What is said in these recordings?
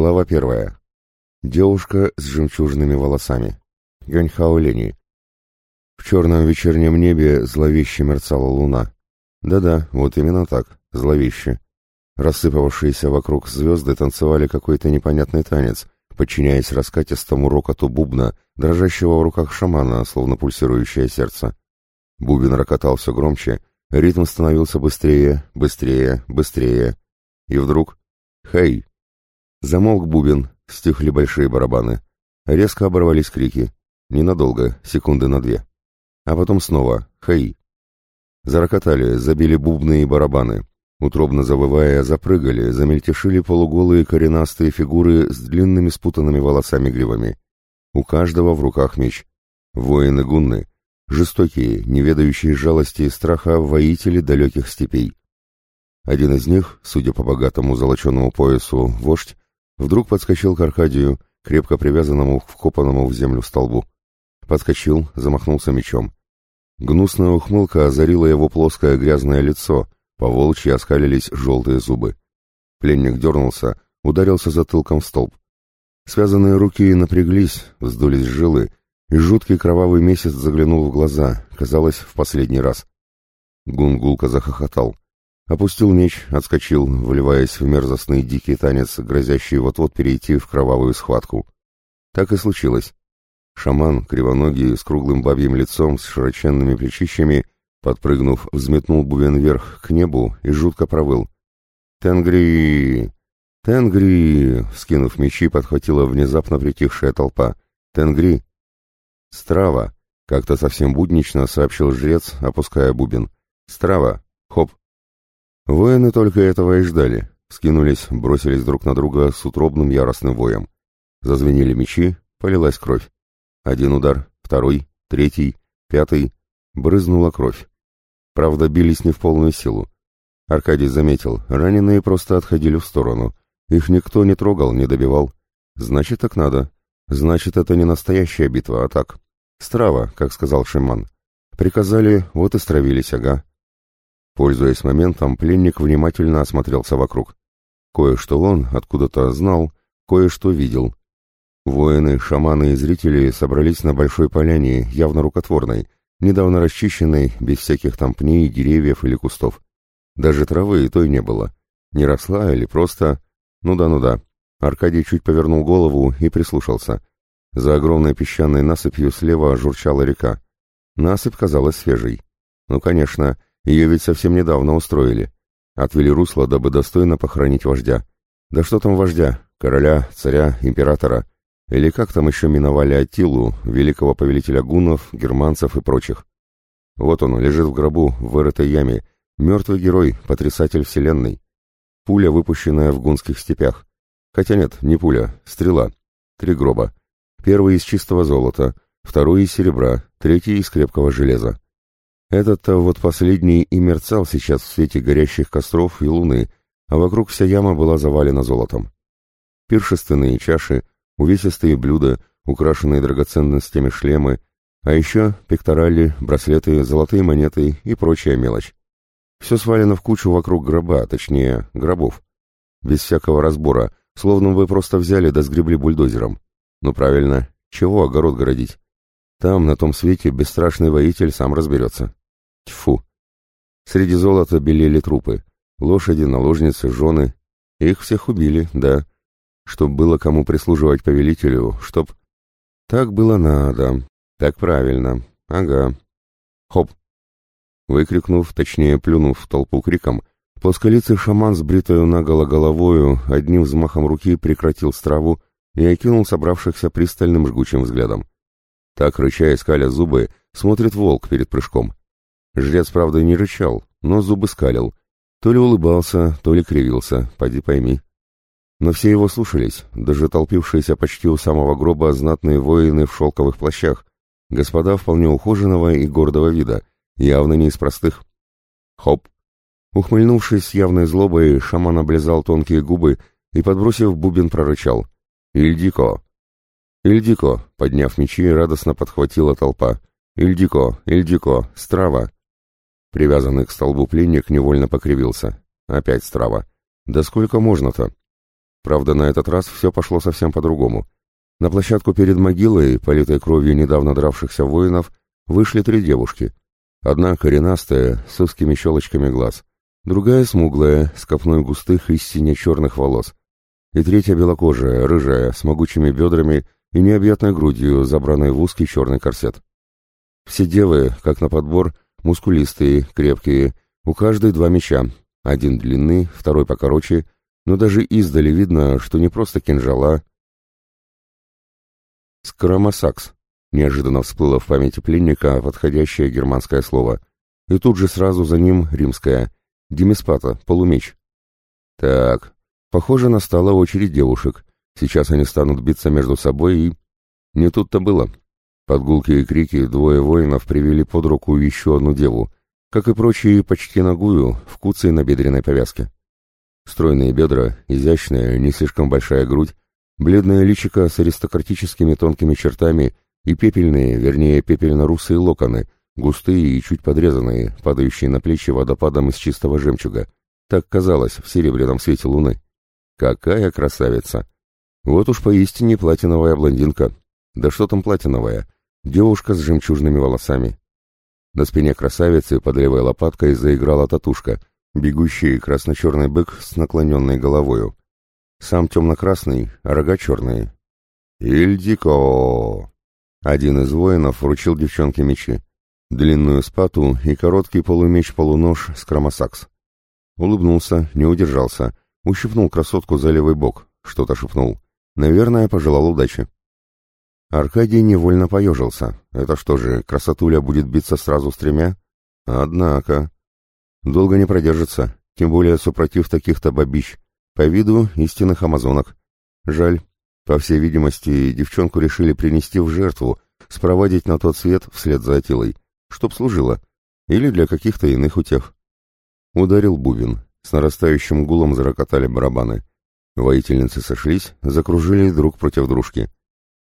Глава первая. Девушка с жемчужными волосами. Гёньхао Лени. В черном вечернем небе зловеще мерцала луна. Да-да, вот именно так, зловеще. Рассыпавшиеся вокруг звезды танцевали какой-то непонятный танец, подчиняясь раскатистому рокоту бубна, дрожащего в руках шамана, словно пульсирующее сердце. Бубен рокотал все громче, ритм становился быстрее, быстрее, быстрее. И вдруг... «Хей!» Замолк бубен, стихли большие барабаны. Резко оборвались крики. Ненадолго, секунды на две. А потом снова «Хей!». Зарокотали, забили бубны и барабаны. Утробно завывая, запрыгали, замельтешили полуголые коренастые фигуры с длинными спутанными волосами-гривами. У каждого в руках меч. Воины гунны. Жестокие, не ведающие жалости и страха воители далеких степей. Один из них, судя по богатому золоченому поясу, вождь, Вдруг подскочил к Аркадию, крепко привязанному к вкопанному в землю столбу. Подскочил, замахнулся мечом. Гнусная ухмылка озарила его плоское грязное лицо, по волчьи оскалились желтые зубы. Пленник дернулся, ударился затылком в столб. Связанные руки напряглись, вздулись жилы, и жуткий кровавый месяц заглянул в глаза, казалось, в последний раз. Гунгулка захохотал. Опустил меч, отскочил, вливаясь в мерзостный дикий танец, грозящий вот-вот перейти в кровавую схватку. Так и случилось. Шаман, кривоногий, с круглым бабьим лицом, с широченными плечищами, подпрыгнув, взметнул бубен вверх к небу и жутко провыл. «Тенгри! Тенгри!» — скинув мечи, подхватила внезапно притихшая толпа. «Тенгри!» «Страва!» — как-то совсем буднично сообщил жрец, опуская бубен. «Страва! Хоп!» Воины только этого и ждали. Скинулись, бросились друг на друга с утробным яростным воем. Зазвенели мечи, полилась кровь. Один удар, второй, третий, пятый. Брызнула кровь. Правда, бились не в полную силу. Аркадий заметил, раненые просто отходили в сторону. Их никто не трогал, не добивал. Значит, так надо. Значит, это не настоящая битва, а так. Страва, как сказал Шиман. Приказали, вот и стравились, ага. Пользуясь моментом, пленник внимательно осмотрелся вокруг. Кое-что он откуда-то знал, кое-что видел. Воины, шаманы и зрители собрались на большой поляне, явно рукотворной, недавно расчищенной, без всяких там пней, деревьев или кустов. Даже травы и той не было. Не росла или просто... Ну да, ну да. Аркадий чуть повернул голову и прислушался. За огромной песчаной насыпью слева журчала река. Насыпь казалась свежей. Ну, конечно, ее ведь совсем недавно устроили. Отвели русло, дабы достойно похоронить вождя. Да что там вождя? Короля, царя, императора. Или как там еще миновали Аттилу, великого повелителя гуннов, германцев и прочих. Вот он, лежит в гробу, в вырытой яме. Мертвый герой, потрясатель вселенной. Пуля, выпущенная в гунских степях. Хотя нет, не пуля, стрела. Три гроба. Первый из чистого золота, второй из серебра, третий из крепкого железа. Этот-то вот последний и мерцал сейчас в свете горящих костров и луны, а вокруг вся яма была завалена золотом. Пиршественные чаши, увесистые блюда, украшенные драгоценностями шлемы, А еще пекторали, браслеты, золотые монеты и прочая мелочь. Все свалено в кучу вокруг гроба, точнее, гробов. Без всякого разбора, словно вы просто взяли да сгребли бульдозером. Ну правильно, чего огород городить? Там, на том свете, бесстрашный воитель сам разберется. Тьфу! Среди золота белели трупы. Лошади, наложницы, жены. Их всех убили, да. Чтоб было кому прислуживать повелителю, чтоб... Так было надо. Так правильно. Ага. Хоп! Выкрикнув, точнее плюнув в толпу криком, плосколицый шаман с бритою наголо головою одним взмахом руки прекратил страву и окинул собравшихся пристальным жгучим взглядом. Так, рыча скаля зубы, смотрит волк перед прыжком. Жрец, правда, не рычал, но зубы скалил. То ли улыбался, то ли кривился, поди пойми. Но все его слушались, даже толпившиеся почти у самого гроба знатные воины в шелковых плащах, господа вполне ухоженного и гордого вида, явно не из простых. Хоп! Ухмыльнувшись с явной злобой, шаман облизал тонкие губы и, подбросив бубен, прорычал. «Ильдико!» «Ильдико!» — подняв мечи, радостно подхватила толпа. «Ильдико! Ильдико! Страва!» Привязанный к столбу пленник невольно покривился. Опять страва. «Да сколько можно-то?» Правда, на этот раз все пошло совсем по-другому. На площадку перед могилой, политой кровью недавно дравшихся воинов, вышли три девушки. Одна коренастая, с узкими щелочками глаз, другая смуглая, с копной густых и сине-черных волос, и третья белокожая, рыжая, с могучими бедрами и необъятной грудью, забранной в узкий черный корсет. Все девы, как на подбор, мускулистые, крепкие, у каждой два меча, один длинный, второй покороче — но даже издали видно, что не просто кинжала. «Скромосакс», — неожиданно всплыло в памяти пленника подходящее германское слово, и тут же сразу за ним римское «демиспата», полумеч. Так, похоже, настала очередь девушек. Сейчас они станут биться между собой и... Не тут-то было. Под гулкие крики двое воинов привели под руку еще одну деву, как и прочие почти ногую, в куце на бедренной повязке. Стройные бедра, изящная, не слишком большая грудь, бледное личико с аристократическими тонкими чертами и пепельные, вернее, пепельно-русые локоны, густые и чуть подрезанные, падающие на плечи водопадом из чистого жемчуга. Так казалось в серебряном свете луны. Какая красавица! Вот уж поистине платиновая блондинка. Да что там платиновая? Девушка с жемчужными волосами. На спине красавицы под левой лопаткой заиграла татушка, бегущий красно-черный бык с наклоненной головою. Сам темно-красный, а рога черные. «Ильдико!» Один из воинов вручил девчонке мечи. Длинную спату и короткий полумеч-полунож с кромосакс. Улыбнулся, не удержался, ущипнул красотку за левый бок, что-то шепнул. Наверное, пожелал удачи. Аркадий невольно поежился. Это что же, красотуля будет биться сразу с тремя? Однако... Долго не продержится, тем более супротив таких-то бабищ, по виду истинных амазонок. Жаль, по всей видимости, девчонку решили принести в жертву, спроводить на тот свет вслед за Атилой, чтоб служила, или для каких-то иных утех. Ударил бубен, с нарастающим гулом зарокотали барабаны. Воительницы сошлись, закружили друг против дружки.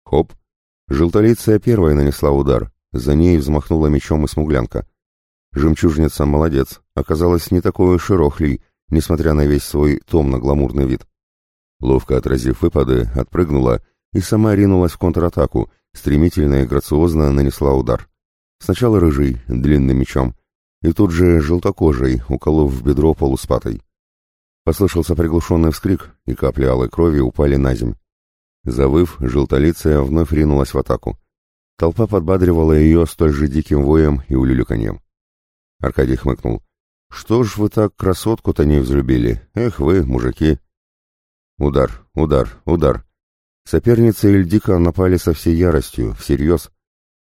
Хоп! Желтолицая первая нанесла удар, за ней взмахнула мечом и смуглянка. Жемчужница молодец, оказалась не такой уж и несмотря на весь свой томно-гламурный вид. Ловко отразив выпады, отпрыгнула и сама ринулась в контратаку, стремительно и грациозно нанесла удар. Сначала рыжий, длинным мечом, и тут же желтокожей, уколов в бедро полуспатой. Послышался приглушенный вскрик, и капли алой крови упали на земь. Завыв, желтолицая вновь ринулась в атаку. Толпа подбадривала ее столь же диким воем и улюлюканьем. Аркадий хмыкнул. «Что ж вы так красотку-то не взлюбили? Эх вы, мужики!» Удар, удар, удар. Соперницы Эльдика напали со всей яростью, всерьез.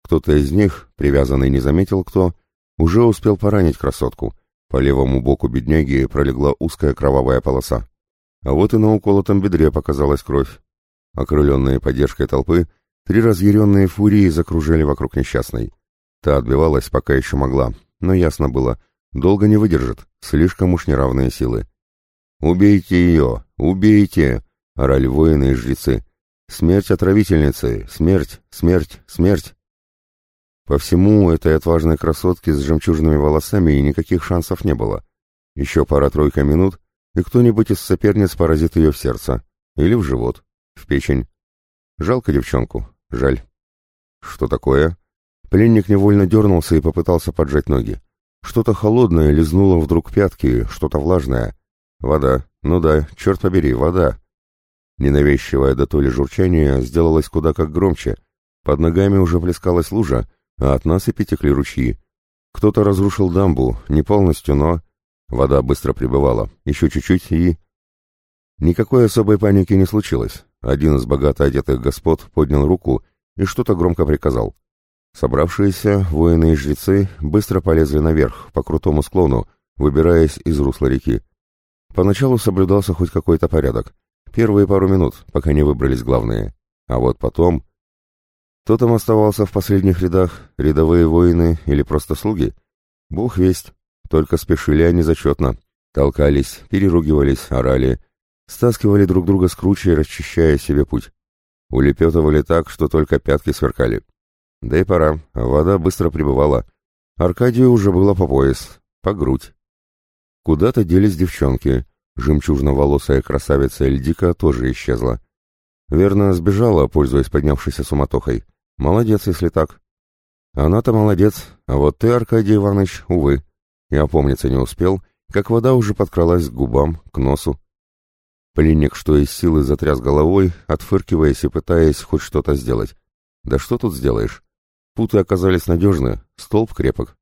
Кто-то из них, привязанный не заметил кто, уже успел поранить красотку. По левому боку бедняги пролегла узкая кровавая полоса. А вот и на уколотом бедре показалась кровь. Окрыленные поддержкой толпы, три разъяренные фурии закружили вокруг несчастной. Та отбивалась, пока еще могла, но ясно было, долго не выдержит, слишком уж неравные силы. «Убейте ее! Убейте!» — орали воины и жрецы. «Смерть отравительницы! Смерть! Смерть! Смерть!» По всему этой отважной красотке с жемчужными волосами и никаких шансов не было. Еще пара-тройка минут, и кто-нибудь из соперниц поразит ее в сердце. Или в живот, в печень. Жалко девчонку, жаль. Что такое? Пленник невольно дернулся и попытался поджать ноги. Что-то холодное лизнуло вдруг пятки, что-то влажное. Вода. Ну да, черт побери, вода. Ненавязчивое до то ли журчание сделалось куда как громче. Под ногами уже плескалась лужа, а от нас и потекли ручьи. Кто-то разрушил дамбу, не полностью, но... Вода быстро прибывала, еще чуть-чуть и... Никакой особой паники не случилось. Один из богато одетых господ поднял руку и что-то громко приказал. Собравшиеся воины и жрецы быстро полезли наверх, по крутому склону, выбираясь из русла реки. Поначалу соблюдался хоть какой-то порядок. Первые пару минут, пока не выбрались главные. А вот потом... Кто там оставался в последних рядах, рядовые воины или просто слуги? Бог весть. Только спешили они зачетно. Толкались, переругивались, орали. Стаскивали друг друга с кручей, расчищая себе путь. Улепетывали так, что только пятки сверкали. Да и пора, вода быстро прибывала. Аркадию уже было по пояс, по грудь. Куда-то делись девчонки. Жемчужно-волосая красавица Эльдика тоже исчезла. Верно, сбежала, пользуясь поднявшейся суматохой. Молодец, если так. Она-то молодец, а вот ты, Аркадий Иванович, увы. И опомниться не успел, как вода уже подкралась к губам, к носу. Пленник, что из силы, затряс головой, отфыркиваясь и пытаясь хоть что-то сделать. Да что тут сделаешь? Путы оказались надежны, столб крепок.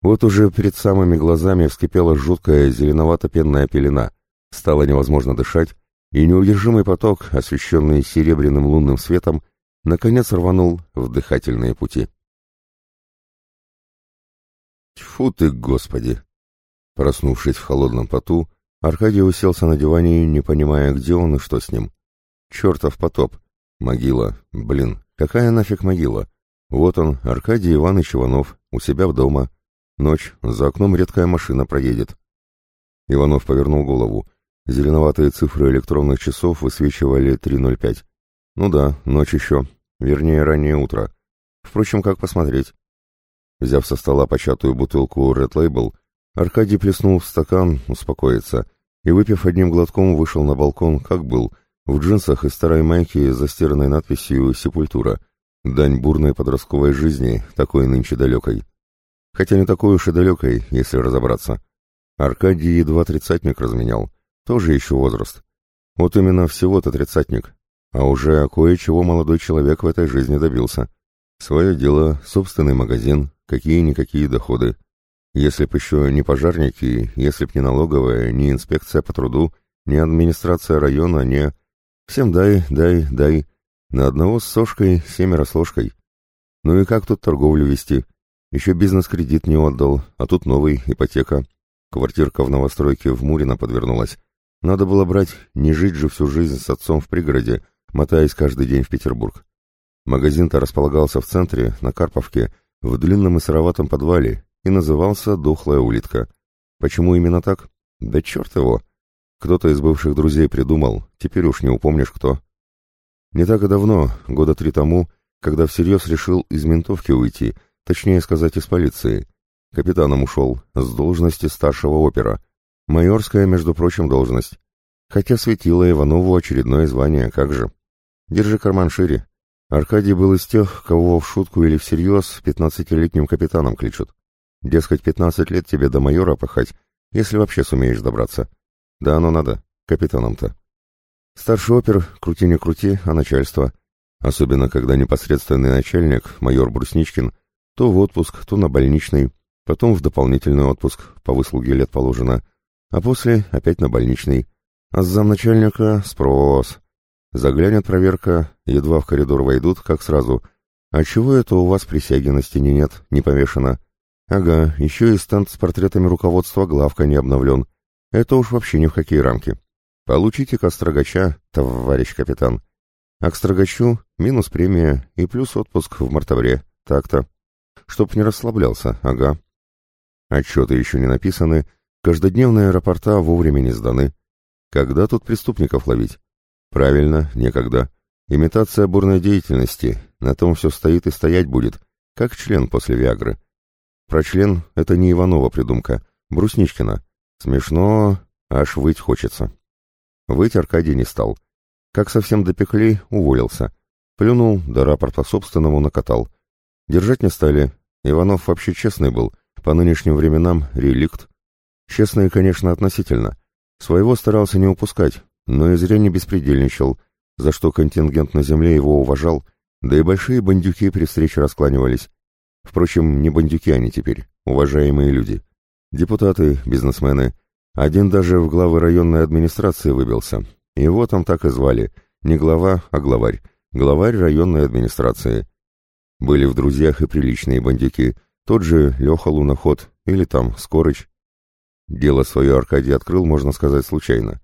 Вот уже перед самыми глазами вскипела жуткая зеленовато-пенная пелена. Стало невозможно дышать, и неудержимый поток, освещенный серебряным лунным светом, наконец рванул в дыхательные пути. Тьфу ты, Господи! Проснувшись в холодном поту, Аркадий уселся на диване, не понимая, где он и что с ним. Чертов потоп! Могила! Блин, какая нафиг могила? Вот он, Аркадий Иванович Иванов, у себя в дома, Ночь, за окном редкая машина проедет. Иванов повернул голову. Зеленоватые цифры электронных часов высвечивали 3.05. Ну да, ночь еще. Вернее, раннее утро. Впрочем, как посмотреть? Взяв со стола початую бутылку Red Label, Аркадий плеснул в стакан успокоиться и, выпив одним глотком, вышел на балкон, как был, в джинсах и старой майке с застиранной надписью «Сепультура». Дань бурной подростковой жизни, такой нынче далекой хотя не такой уж и далекой, если разобраться. Аркадий едва тридцатник разменял, тоже еще возраст. Вот именно всего-то тридцатник, а уже кое-чего молодой человек в этой жизни добился. Свое дело, собственный магазин, какие-никакие доходы. Если б еще не пожарники, если б не налоговая, не инспекция по труду, не администрация района, не... Всем дай, дай, дай. На одного с сошкой, семеро с ложкой. Ну и как тут торговлю вести? Еще бизнес-кредит не отдал, а тут новый, ипотека. Квартирка в новостройке в Мурино подвернулась. Надо было брать, не жить же всю жизнь с отцом в пригороде, мотаясь каждый день в Петербург. Магазин-то располагался в центре, на Карповке, в длинном и сыроватом подвале, и назывался «Дохлая улитка». Почему именно так? Да черт его! Кто-то из бывших друзей придумал, теперь уж не упомнишь кто. Не так и давно, года три тому, когда всерьез решил из ментовки уйти — Точнее сказать, из полиции. Капитаном ушел, с должности старшего опера. Майорская, между прочим, должность. Хотя светило Иванову очередное звание, как же. Держи карман шире. Аркадий был из тех, кого в шутку или всерьез пятнадцатилетним капитаном кличут. Дескать, пятнадцать лет тебе до майора пахать, если вообще сумеешь добраться. Да оно надо, капитаном-то. Старший опер, крути не крути, а начальство. Особенно, когда непосредственный начальник, майор Брусничкин, то в отпуск, то на больничный, потом в дополнительный отпуск, по выслуге лет положено, а после опять на больничный. А с замначальника спрос. Заглянет проверка, едва в коридор войдут, как сразу. А чего это у вас присяги на стене нет, не повешено? Ага, еще и стенд с портретами руководства главка не обновлен. Это уж вообще ни в какие рамки. Получите-ка строгача, товарищ капитан. А к строгачу минус премия и плюс отпуск в мартовре. Так-то. Чтоб не расслаблялся, ага. Отчеты еще не написаны, каждодневные рапорта вовремя не сданы. Когда тут преступников ловить? Правильно, некогда. Имитация бурной деятельности, на том все стоит и стоять будет. как член после Виагры. Про член — это не Иванова придумка, Брусничкина. Смешно, аж выть хочется. Выть Аркадий не стал. Как совсем допекли, уволился. Плюнул, да рапорт по собственному накатал. Держать не стали. Иванов вообще честный был, по нынешним временам реликт. Честный, конечно, относительно. Своего старался не упускать, но и зря не беспредельничал, за что контингент на земле его уважал, да и большие бандюки при встрече раскланивались. Впрочем, не бандюки они теперь, уважаемые люди. Депутаты, бизнесмены. Один даже в главы районной администрации выбился. Его там так и звали. Не глава, а главарь. Главарь районной администрации. Были в друзьях и приличные бандюки. Тот же Леха Луноход или там Скорыч. Дело свое Аркадий открыл, можно сказать, случайно.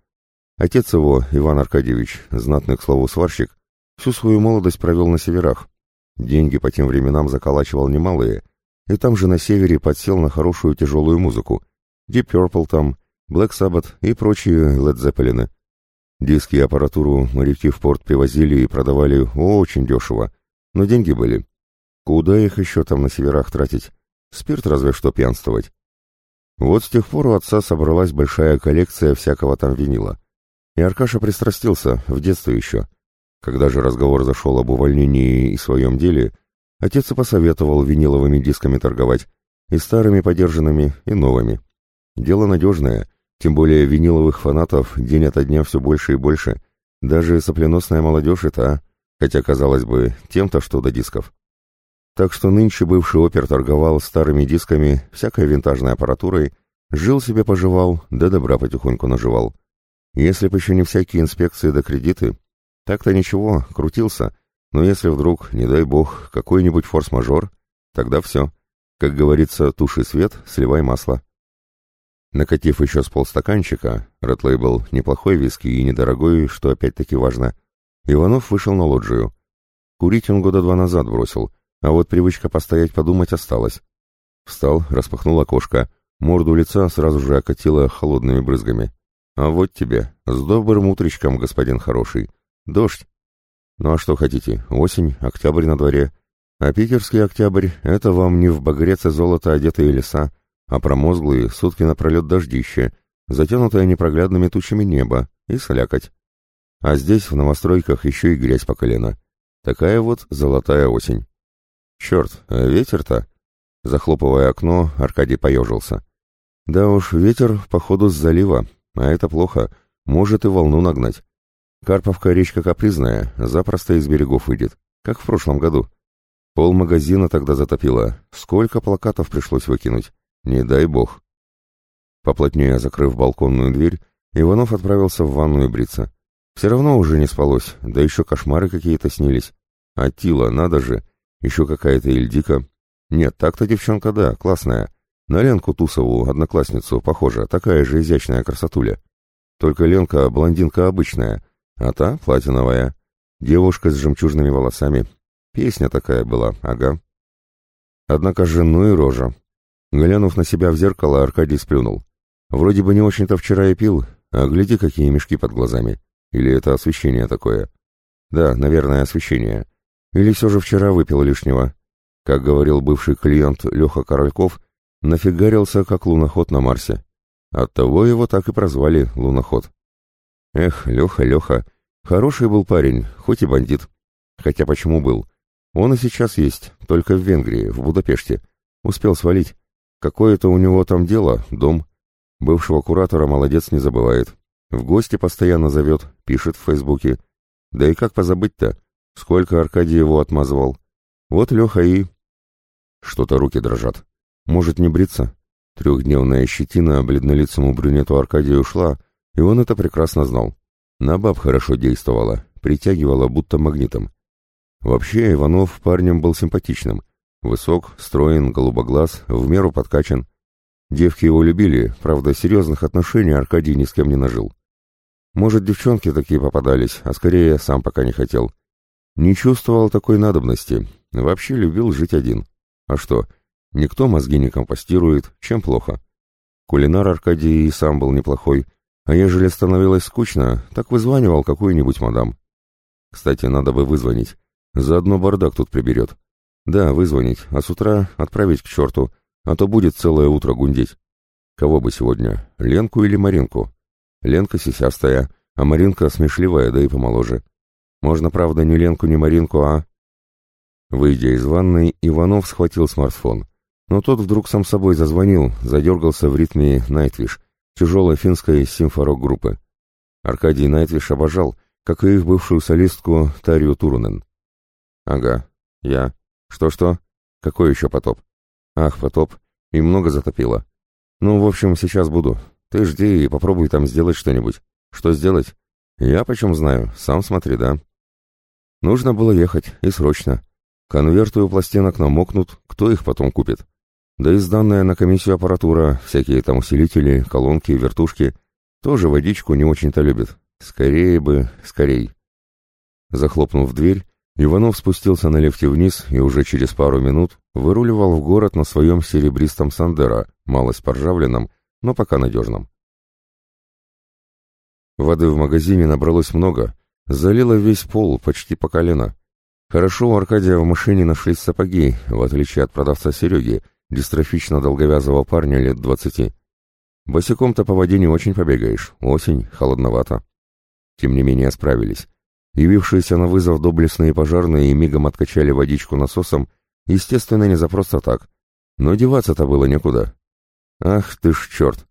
Отец его, Иван Аркадьевич, знатный, к слову, сварщик, всю свою молодость провел на северах. Деньги по тем временам заколачивал немалые, и там же на севере подсел на хорошую тяжелую музыку. Deep Purple там, Black Sabbath и прочие Led Zeppelin. Диски и аппаратуру моряки в порт привозили и продавали очень дешево, но деньги были. Куда их еще там на северах тратить? Спирт разве что пьянствовать. Вот с тех пор у отца собралась большая коллекция всякого там винила. И Аркаша пристрастился, в детстве еще. Когда же разговор зашел об увольнении и своем деле, отец и посоветовал виниловыми дисками торговать, и старыми подержанными, и новыми. Дело надежное, тем более виниловых фанатов день ото дня все больше и больше. Даже сопленосная молодежь это, хотя, казалось бы, тем-то что до дисков. Так что нынче бывший опер торговал старыми дисками, всякой винтажной аппаратурой, жил себе поживал, да добра потихоньку наживал. Если бы еще не всякие инспекции да кредиты, так-то ничего, крутился, но если вдруг, не дай бог, какой-нибудь форс-мажор, тогда все. Как говорится, туши свет, сливай масло. Накатив еще с полстаканчика, Red Label неплохой виски и недорогой, что опять-таки важно, Иванов вышел на лоджию. Курить он года два назад бросил, а вот привычка постоять подумать осталась. Встал, распахнул окошко, морду лица сразу же окатило холодными брызгами. А вот тебе, с добрым утречком, господин хороший. Дождь. Ну а что хотите, осень, октябрь на дворе. А питерский октябрь — это вам не в багрец и золото одетые леса, а промозглые, сутки напролет дождище, затянутое непроглядными тучами небо и слякоть. А здесь, в новостройках, еще и грязь по колено. Такая вот золотая осень. Черт, а ветер-то? Захлопывая окно, Аркадий поежился. Да уж, ветер, походу, с залива, а это плохо, может и волну нагнать. Карповка речка капризная, запросто из берегов выйдет, как в прошлом году. Пол магазина тогда затопило, сколько плакатов пришлось выкинуть, не дай бог. Поплотнее закрыв балконную дверь, Иванов отправился в ванную бриться. Все равно уже не спалось, да еще кошмары какие-то снились. А Тила, надо же, еще какая-то Ильдика. Нет, так-то девчонка, да, классная. На Ленку Тусову, одноклассницу, похожа, такая же изящная красотуля. Только Ленка блондинка обычная, а та платиновая. Девушка с жемчужными волосами. Песня такая была, ага. Однако же, ну и рожа. Глянув на себя в зеркало, Аркадий сплюнул. Вроде бы не очень-то вчера и пил, а гляди, какие мешки под глазами. Или это освещение такое? Да, наверное, освещение. Или все же вчера выпил лишнего. Как говорил бывший клиент Леха Корольков, нафигарился как луноход на Марсе. Оттого его так и прозвали луноход. Эх, Леха, Леха, хороший был парень, хоть и бандит. Хотя почему был? Он и сейчас есть, только в Венгрии, в Будапеште. Успел свалить. Какое-то у него там дело, дом. Бывшего куратора молодец не забывает. В гости постоянно зовет, пишет в Фейсбуке. Да и как позабыть-то? Сколько Аркадий его отмазывал. Вот Леха и... Что-то руки дрожат. Может, не бриться? Трехдневная щетина бледнолицому брюнету Аркадию ушла, и он это прекрасно знал. На баб хорошо действовала, притягивала будто магнитом. Вообще Иванов парнем был симпатичным. Высок, строен, голубоглаз, в меру подкачан. Девки его любили, правда, серьезных отношений Аркадий ни с кем не нажил. Может, девчонки такие попадались, а скорее сам пока не хотел. Не чувствовал такой надобности, вообще любил жить один. А что, Никто мозги не компостирует, чем плохо. Кулинар Аркадий и сам был неплохой, а ежели становилось скучно, так вызванивал какую-нибудь мадам. Кстати, надо бы вызвонить. Заодно бардак тут приберет. Да, вызвонить, а с утра отправить к черту, а то будет целое утро гундеть. Кого бы сегодня, Ленку или Маринку? Ленка сисястая, а Маринка смешливая, да и помоложе. Можно, правда, не Ленку, не Маринку, а... Выйдя из ванной, Иванов схватил смартфон. Но тот вдруг сам собой зазвонил, задергался в ритме «Найтвиш», тяжелой финской симфорок-группы. Аркадий Найтвиш обожал, как и их бывшую солистку Тарью Турунен. «Ага, я. Что-что? Какой еще потоп?» «Ах, потоп. И много затопило. Ну, в общем, сейчас буду. Ты жди и попробуй там сделать что-нибудь. Что сделать? Я почем знаю, сам смотри, да». Нужно было ехать, и срочно. Конверты у пластинок намокнут, кто их потом купит? Да и сданная на комиссию аппаратура, всякие там усилители, колонки, вертушки, тоже водичку не очень-то любят. Скорее бы, скорей. Захлопнув дверь, Иванов спустился на лифте вниз и уже через пару минут выруливал в город на своем серебристом Сандера, малость поржавленном, но пока надежном. Воды в магазине набралось много, залило весь пол почти по колено. Хорошо у Аркадия в машине нашлись сапоги, в отличие от продавца Сереги, дистрофично долговязого парня лет двадцати. Босиком-то по воде не очень побегаешь, осень, холодновато. Тем не менее справились. Явившиеся на вызов доблестные пожарные и мигом откачали водичку насосом, естественно, не за просто так. Но деваться-то было некуда. Ах ты ж черт!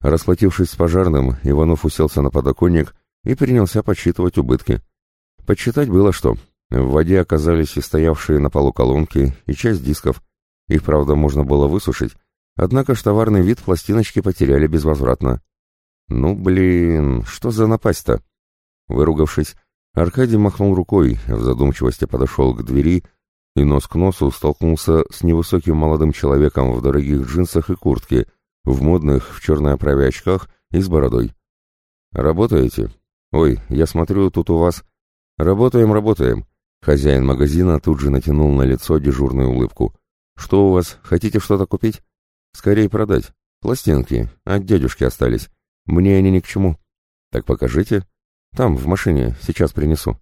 Расплатившись с пожарным, Иванов уселся на подоконник и принялся подсчитывать убытки. Подсчитать было что. В воде оказались и стоявшие на полу колонки, и часть дисков. Их, правда, можно было высушить, однако ж товарный вид пластиночки потеряли безвозвратно. Ну, блин, что за напасть-то? Выругавшись, Аркадий махнул рукой, в задумчивости подошел к двери и нос к носу столкнулся с невысоким молодым человеком в дорогих джинсах и куртке, в модных, в черной оправе очках и с бородой. «Работаете? Ой, я смотрю, тут у вас...» «Работаем, работаем». Хозяин магазина тут же натянул на лицо дежурную улыбку. «Что у вас? Хотите что-то купить?» «Скорее продать. Пластинки. От дядюшки остались. Мне они ни к чему». «Так покажите». «Там, в машине. Сейчас принесу».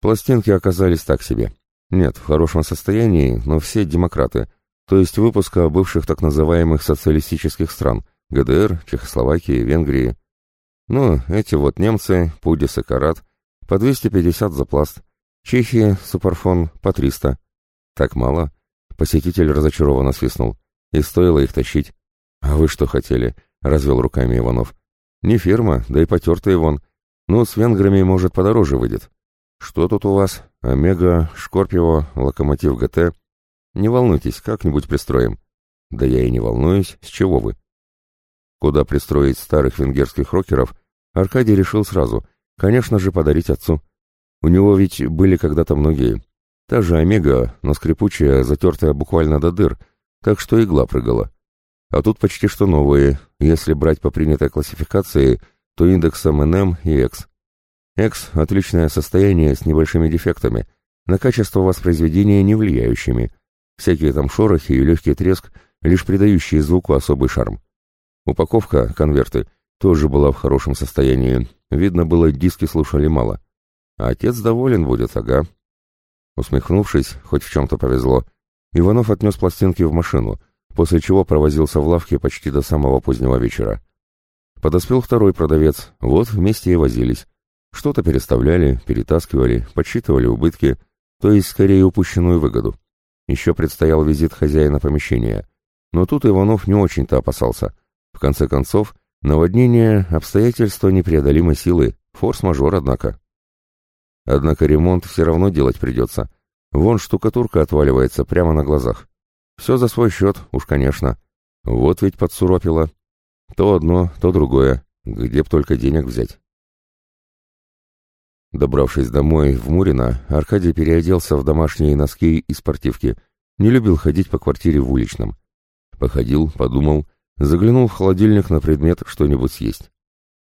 Пластинки оказались так себе. Нет, в хорошем состоянии, но все демократы, то есть выпуска бывших так называемых социалистических стран – ГДР, Чехословакии, Венгрии. Ну, эти вот немцы, Пудис и Карат, по 250 за пласт, Чехия, Суперфон, по 300. Так мало? Посетитель разочарованно свистнул. И стоило их тащить. «А вы что хотели?» — развел руками Иванов. «Не фирма, да и потертые вон. Ну, с венграми, может, подороже выйдет. Что тут у вас? Омега, Шкорпио, Локомотив ГТ. Не волнуйтесь, как-нибудь пристроим». «Да я и не волнуюсь. С чего вы?» Куда пристроить старых венгерских рокеров, Аркадий решил сразу. Конечно же, подарить отцу. У него ведь были когда-то многие. Та же Омега, но скрипучая, затертая буквально до дыр, так что игла прыгала. А тут почти что новые, если брать по принятой классификации, то индексом NM и X. X – отличное состояние с небольшими дефектами, на качество воспроизведения не влияющими. Всякие там шорохи и легкий треск, лишь придающие звуку особый шарм. Упаковка, конверты, тоже была в хорошем состоянии. Видно было, диски слушали мало. А отец доволен будет, ага, Усмехнувшись, хоть в чем-то повезло, Иванов отнес пластинки в машину, после чего провозился в лавке почти до самого позднего вечера. Подоспел второй продавец, вот вместе и возились. Что-то переставляли, перетаскивали, подсчитывали убытки, то есть скорее упущенную выгоду. Еще предстоял визит хозяина помещения. Но тут Иванов не очень-то опасался. В конце концов, наводнение — обстоятельства непреодолимой силы, форс-мажор, однако. Однако ремонт все равно делать придется. Вон штукатурка отваливается прямо на глазах. Все за свой счет, уж конечно. Вот ведь подсуропило. То одно, то другое. Где б только денег взять. Добравшись домой, в Мурино, Аркадий переоделся в домашние носки и спортивки. Не любил ходить по квартире в уличном. Походил, подумал, заглянул в холодильник на предмет что-нибудь съесть.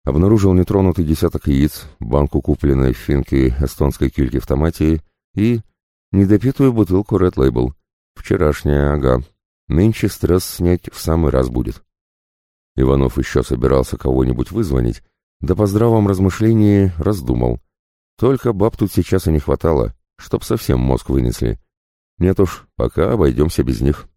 Обнаружил нетронутый десяток яиц, банку купленной в финке эстонской кильки в томате и недопитую бутылку Red Label. Вчерашняя, ага. Нынче стресс снять в самый раз будет. Иванов еще собирался кого-нибудь вызвонить, да по здравом размышлении раздумал. Только баб тут сейчас и не хватало, чтоб совсем мозг вынесли. Нет уж, пока обойдемся без них.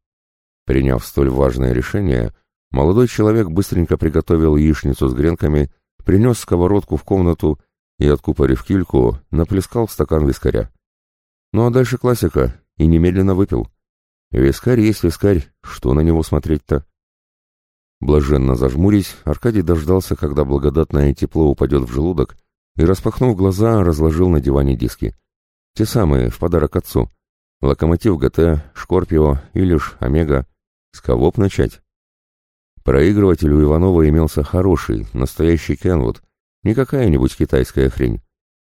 Приняв столь важное решение, молодой человек быстренько приготовил яичницу с гренками, принес сковородку в комнату и, откупорив кильку, наплескал в стакан вискаря. Ну а дальше классика, и немедленно выпил. Вискарь есть вискарь, что на него смотреть-то? Блаженно зажмурясь, Аркадий дождался, когда благодатное тепло упадет в желудок, и, распахнув глаза, разложил на диване диски. Те самые, в подарок отцу. Локомотив ГТ, Шкорпио, Илюш, Омега. С кого б начать? Проигрыватель у Иванова имелся хороший, настоящий Кенвуд, не какая-нибудь китайская хрень.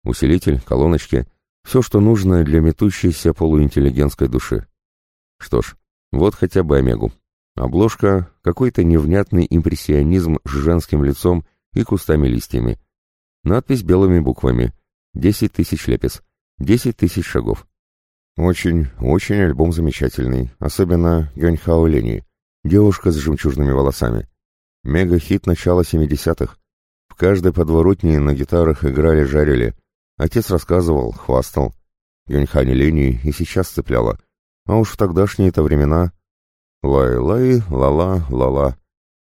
Усилитель, колоночки, все, что нужно для метущейся полуинтеллигентской души. Что ж, вот хотя бы Омегу. Обложка — какой-то невнятный импрессионизм с женским лицом и кустами-листьями. Надпись белыми буквами. «Десять тысяч лепес. Десять тысяч шагов». Очень, очень альбом замечательный, особенно Гёньхао Лени, девушка с жемчужными волосами. Мега-хит начала 70-х. В каждой подворотне на гитарах играли-жарили. Отец рассказывал, хвастал. Гёньхани Лени и сейчас цепляла. А уж в тогдашние-то времена... Лай-лай, ла-ла, ла-ла.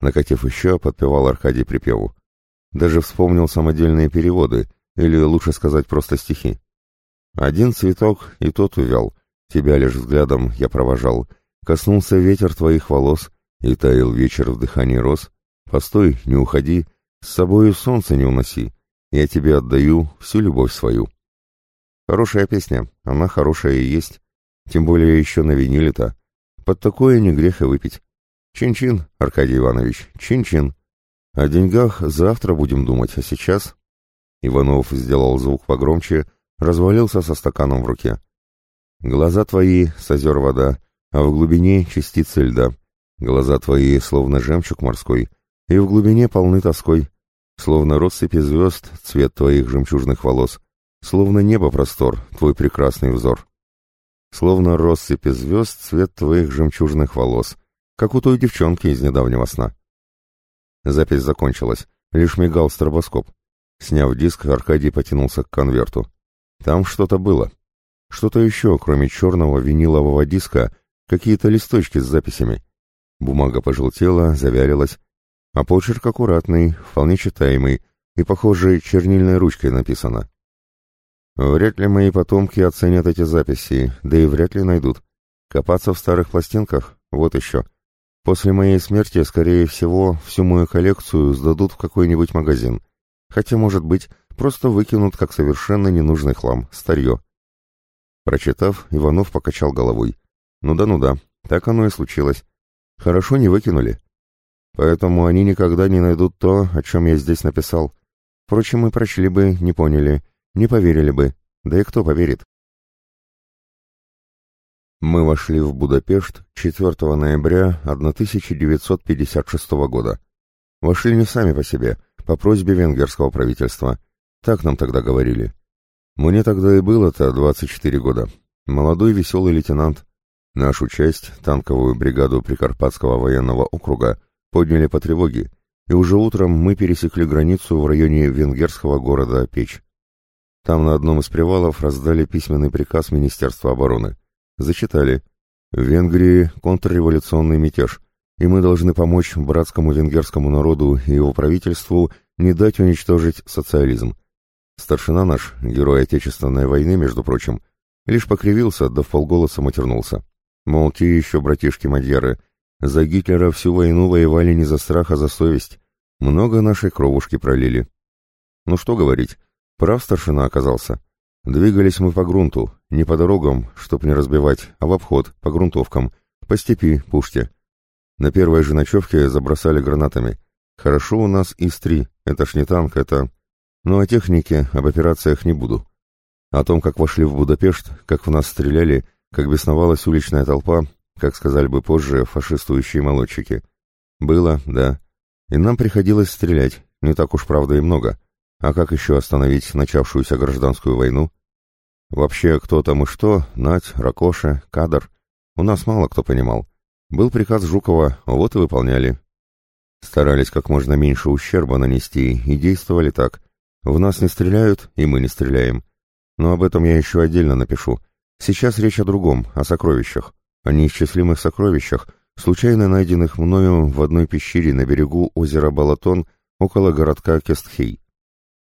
Накатив еще, подпевал Аркадий припеву. Даже вспомнил самодельные переводы, или лучше сказать просто стихи. Один цветок, и тот увял. Тебя лишь взглядом я провожал. Коснулся ветер твоих волос, и таял вечер в дыхании роз. Постой, не уходи, с собою солнце не уноси. Я тебе отдаю всю любовь свою. Хорошая песня, она хорошая и есть. Тем более еще на виниле-то. Под такое не грех и выпить. Чин-чин, Аркадий Иванович, чин-чин. О деньгах завтра будем думать, а сейчас... Иванов сделал звук погромче, развалился со стаканом в руке. Глаза твои — с озер вода, а в глубине — частицы льда. Глаза твои — словно жемчуг морской, и в глубине полны тоской, словно россыпи звезд цвет твоих жемчужных волос, словно небо простор, твой прекрасный взор. Словно россыпи звезд цвет твоих жемчужных волос, как у той девчонки из недавнего сна. Запись закончилась, лишь мигал стробоскоп. Сняв диск, Аркадий потянулся к конверту. Там что-то было. Что-то еще, кроме черного винилового диска, какие-то листочки с записями. Бумага пожелтела, завялилась, а почерк аккуратный, вполне читаемый, и, похоже, чернильной ручкой написано. Вряд ли мои потомки оценят эти записи, да и вряд ли найдут. Копаться в старых пластинках? Вот еще. После моей смерти, скорее всего, всю мою коллекцию сдадут в какой-нибудь магазин. Хотя, может быть, просто выкинут как совершенно ненужный хлам, старье. Прочитав, Иванов покачал головой. Ну да, ну да, так оно и случилось. Хорошо не выкинули. Поэтому они никогда не найдут то, о чем я здесь написал. Впрочем, мы прочли бы, не поняли, не поверили бы. Да и кто поверит? Мы вошли в Будапешт 4 ноября 1956 года. Вошли не сами по себе, по просьбе венгерского правительства – так нам тогда говорили. Мне тогда и было-то 24 года. Молодой веселый лейтенант. Нашу часть, танковую бригаду Прикарпатского военного округа, подняли по тревоге, и уже утром мы пересекли границу в районе венгерского города Печь. Там на одном из привалов раздали письменный приказ Министерства обороны. Зачитали. В Венгрии контрреволюционный мятеж, и мы должны помочь братскому венгерскому народу и его правительству не дать уничтожить социализм. Старшина наш, герой Отечественной войны, между прочим, лишь покривился, да вполголоса матернулся. Мол, те еще братишки-мадьяры, за Гитлера всю войну воевали не за страх, а за совесть. Много нашей кровушки пролили. Ну что говорить, прав старшина оказался. Двигались мы по грунту, не по дорогам, чтоб не разбивать, а в обход, по грунтовкам, по степи, пуште. На первой же ночевке забросали гранатами. Хорошо у нас ИС-3, это ж не танк, это... Ну, о технике, об операциях не буду. О том, как вошли в Будапешт, как в нас стреляли, как бесновалась уличная толпа, как сказали бы позже фашистующие молодчики. Было, да. И нам приходилось стрелять, не так уж правда и много. А как еще остановить начавшуюся гражданскую войну? Вообще, кто там и что, Нать, Ракоша, Кадр, у нас мало кто понимал. Был приказ Жукова, вот и выполняли. Старались как можно меньше ущерба нанести и действовали так. В нас не стреляют, и мы не стреляем. Но об этом я еще отдельно напишу. Сейчас речь о другом, о сокровищах, о неисчислимых сокровищах, случайно найденных мною в одной пещере на берегу озера Балатон около городка Кестхей.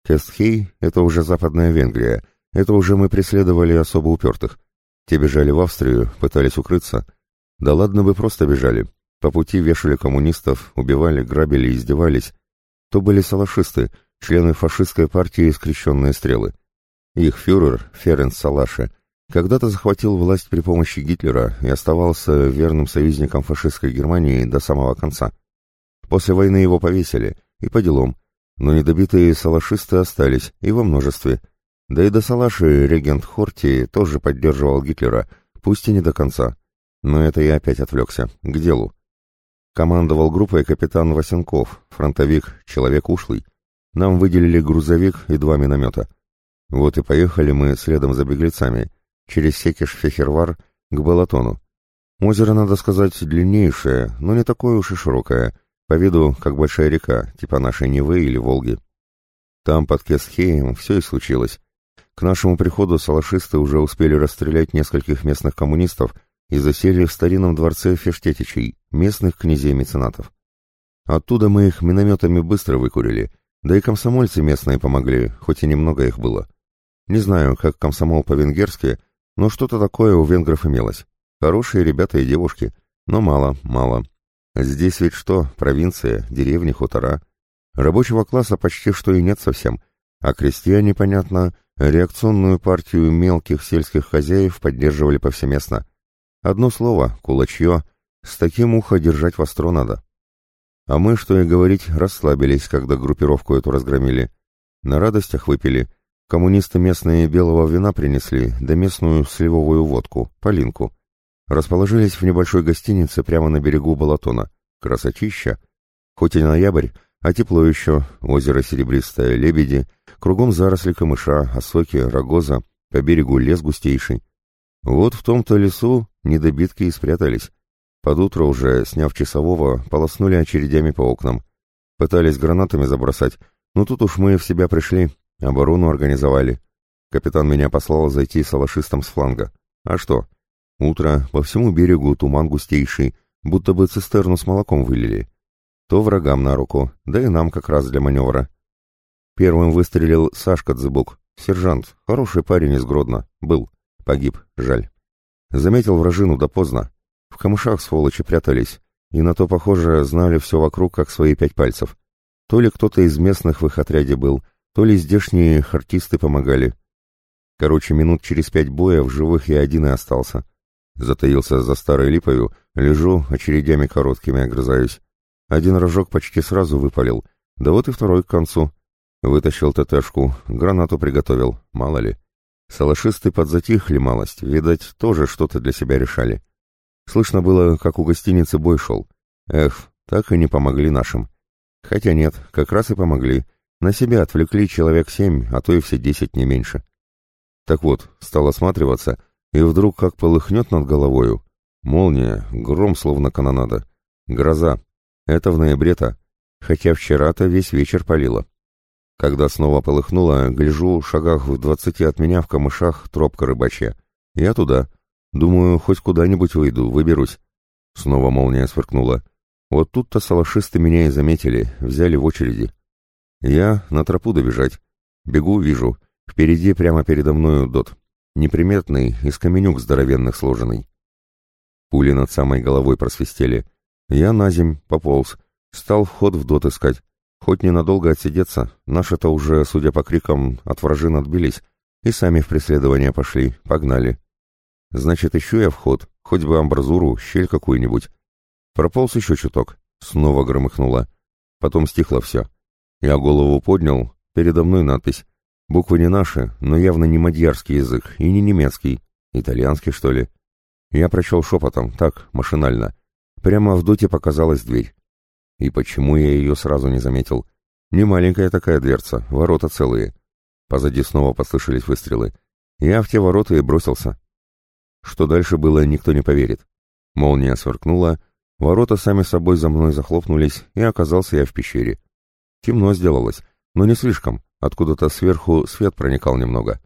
Кестхей — это уже Западная Венгрия, это уже мы преследовали особо упертых. Те бежали в Австрию, пытались укрыться. Да ладно бы просто бежали. По пути вешали коммунистов, убивали, грабили, издевались. То были салашисты, члены фашистской партии «Скрещенные стрелы». Их фюрер, Ференц Салаше, когда-то захватил власть при помощи Гитлера и оставался верным союзником фашистской Германии до самого конца. После войны его повесили, и по делам, но недобитые салашисты остались, и во множестве. Да и до Салаши регент Хорти тоже поддерживал Гитлера, пусть и не до конца. Но это я опять отвлекся, к делу. Командовал группой капитан Васенков, фронтовик, человек ушлый. Нам выделили грузовик и два миномета. Вот и поехали мы следом за беглецами, через Секиш-Фехервар к Балатону. Озеро, надо сказать, длиннейшее, но не такое уж и широкое, по виду как большая река, типа нашей Невы или Волги. Там, под Кесхеем, все и случилось. К нашему приходу салашисты уже успели расстрелять нескольких местных коммунистов и засели в старинном дворце Фештетичей, местных князей-меценатов. Оттуда мы их минометами быстро выкурили, да и комсомольцы местные помогли, хоть и немного их было. Не знаю, как комсомол по-венгерски, но что-то такое у венгров имелось. Хорошие ребята и девушки, но мало, мало. Здесь ведь что, провинция, деревни, хутора. Рабочего класса почти что и нет совсем, а крестьяне, понятно, реакционную партию мелких сельских хозяев поддерживали повсеместно. Одно слово — кулачье. С таким ухо держать востро надо. А мы, что и говорить, расслабились, когда группировку эту разгромили. На радостях выпили. Коммунисты местные белого вина принесли, да местную сливовую водку, полинку. Расположились в небольшой гостинице прямо на берегу Балатона. Красотища. Хоть и ноябрь, а тепло еще, озеро серебристое, лебеди, кругом заросли камыша, осоки, рогоза, по берегу лес густейший. Вот в том-то лесу недобитки и спрятались. Под утро уже, сняв часового, полоснули очередями по окнам. Пытались гранатами забросать, но тут уж мы в себя пришли, оборону организовали. Капитан меня послал зайти с алашистом с фланга. А что? Утро, по всему берегу туман густейший, будто бы цистерну с молоком вылили. То врагам на руку, да и нам как раз для маневра. Первым выстрелил Сашка Дзыбук, сержант, хороший парень из Гродно, был. Погиб, жаль. Заметил вражину да поздно. В камышах сволочи прятались, и на то, похоже, знали все вокруг, как свои пять пальцев. То ли кто-то из местных в их отряде был, то ли здешние артисты помогали. Короче, минут через пять боя в живых я один и остался. Затаился за старой липою, лежу, очередями короткими огрызаюсь. Один рожок почти сразу выпалил, да вот и второй к концу. Вытащил ТТшку, гранату приготовил, мало ли. Салашисты подзатихли малость, видать, тоже что-то для себя решали. Слышно было, как у гостиницы бой шел. Эх, так и не помогли нашим. Хотя нет, как раз и помогли. На себя отвлекли человек семь, а то и все десять, не меньше. Так вот, стал осматриваться, и вдруг как полыхнет над головою. Молния, гром словно канонада. Гроза. Это в ноябре-то. Хотя вчера-то весь вечер палило. Когда снова полыхнуло, гляжу, шагах в двадцати от меня в камышах тропка рыбачья. Я туда. Думаю, хоть куда-нибудь выйду, выберусь. Снова молния сверкнула. Вот тут-то салашисты меня и заметили, взяли в очереди. Я на тропу добежать. Бегу, вижу. Впереди, прямо передо мною, дот. Неприметный, из каменюк здоровенных сложенный. Пули над самой головой просвистели. Я на земь, пополз. Стал вход в дот искать. Хоть ненадолго отсидеться, наши-то уже, судя по крикам, от вражин отбились и сами в преследование пошли, погнали. Значит, ищу я вход, хоть бы амбразуру, щель какую-нибудь. Прополз еще чуток, снова громыхнуло. Потом стихло все. Я голову поднял, передо мной надпись. Буквы не наши, но явно не мадьярский язык и не немецкий. Итальянский, что ли? Я прочел шепотом, так, машинально. Прямо в доте показалась дверь. И почему я ее сразу не заметил? Не маленькая такая дверца, ворота целые. Позади снова послышались выстрелы. Я в те ворота и бросился. Что дальше было, никто не поверит. Молния сверкнула, ворота сами собой за мной захлопнулись, и оказался я в пещере. Темно сделалось, но не слишком, откуда-то сверху свет проникал немного.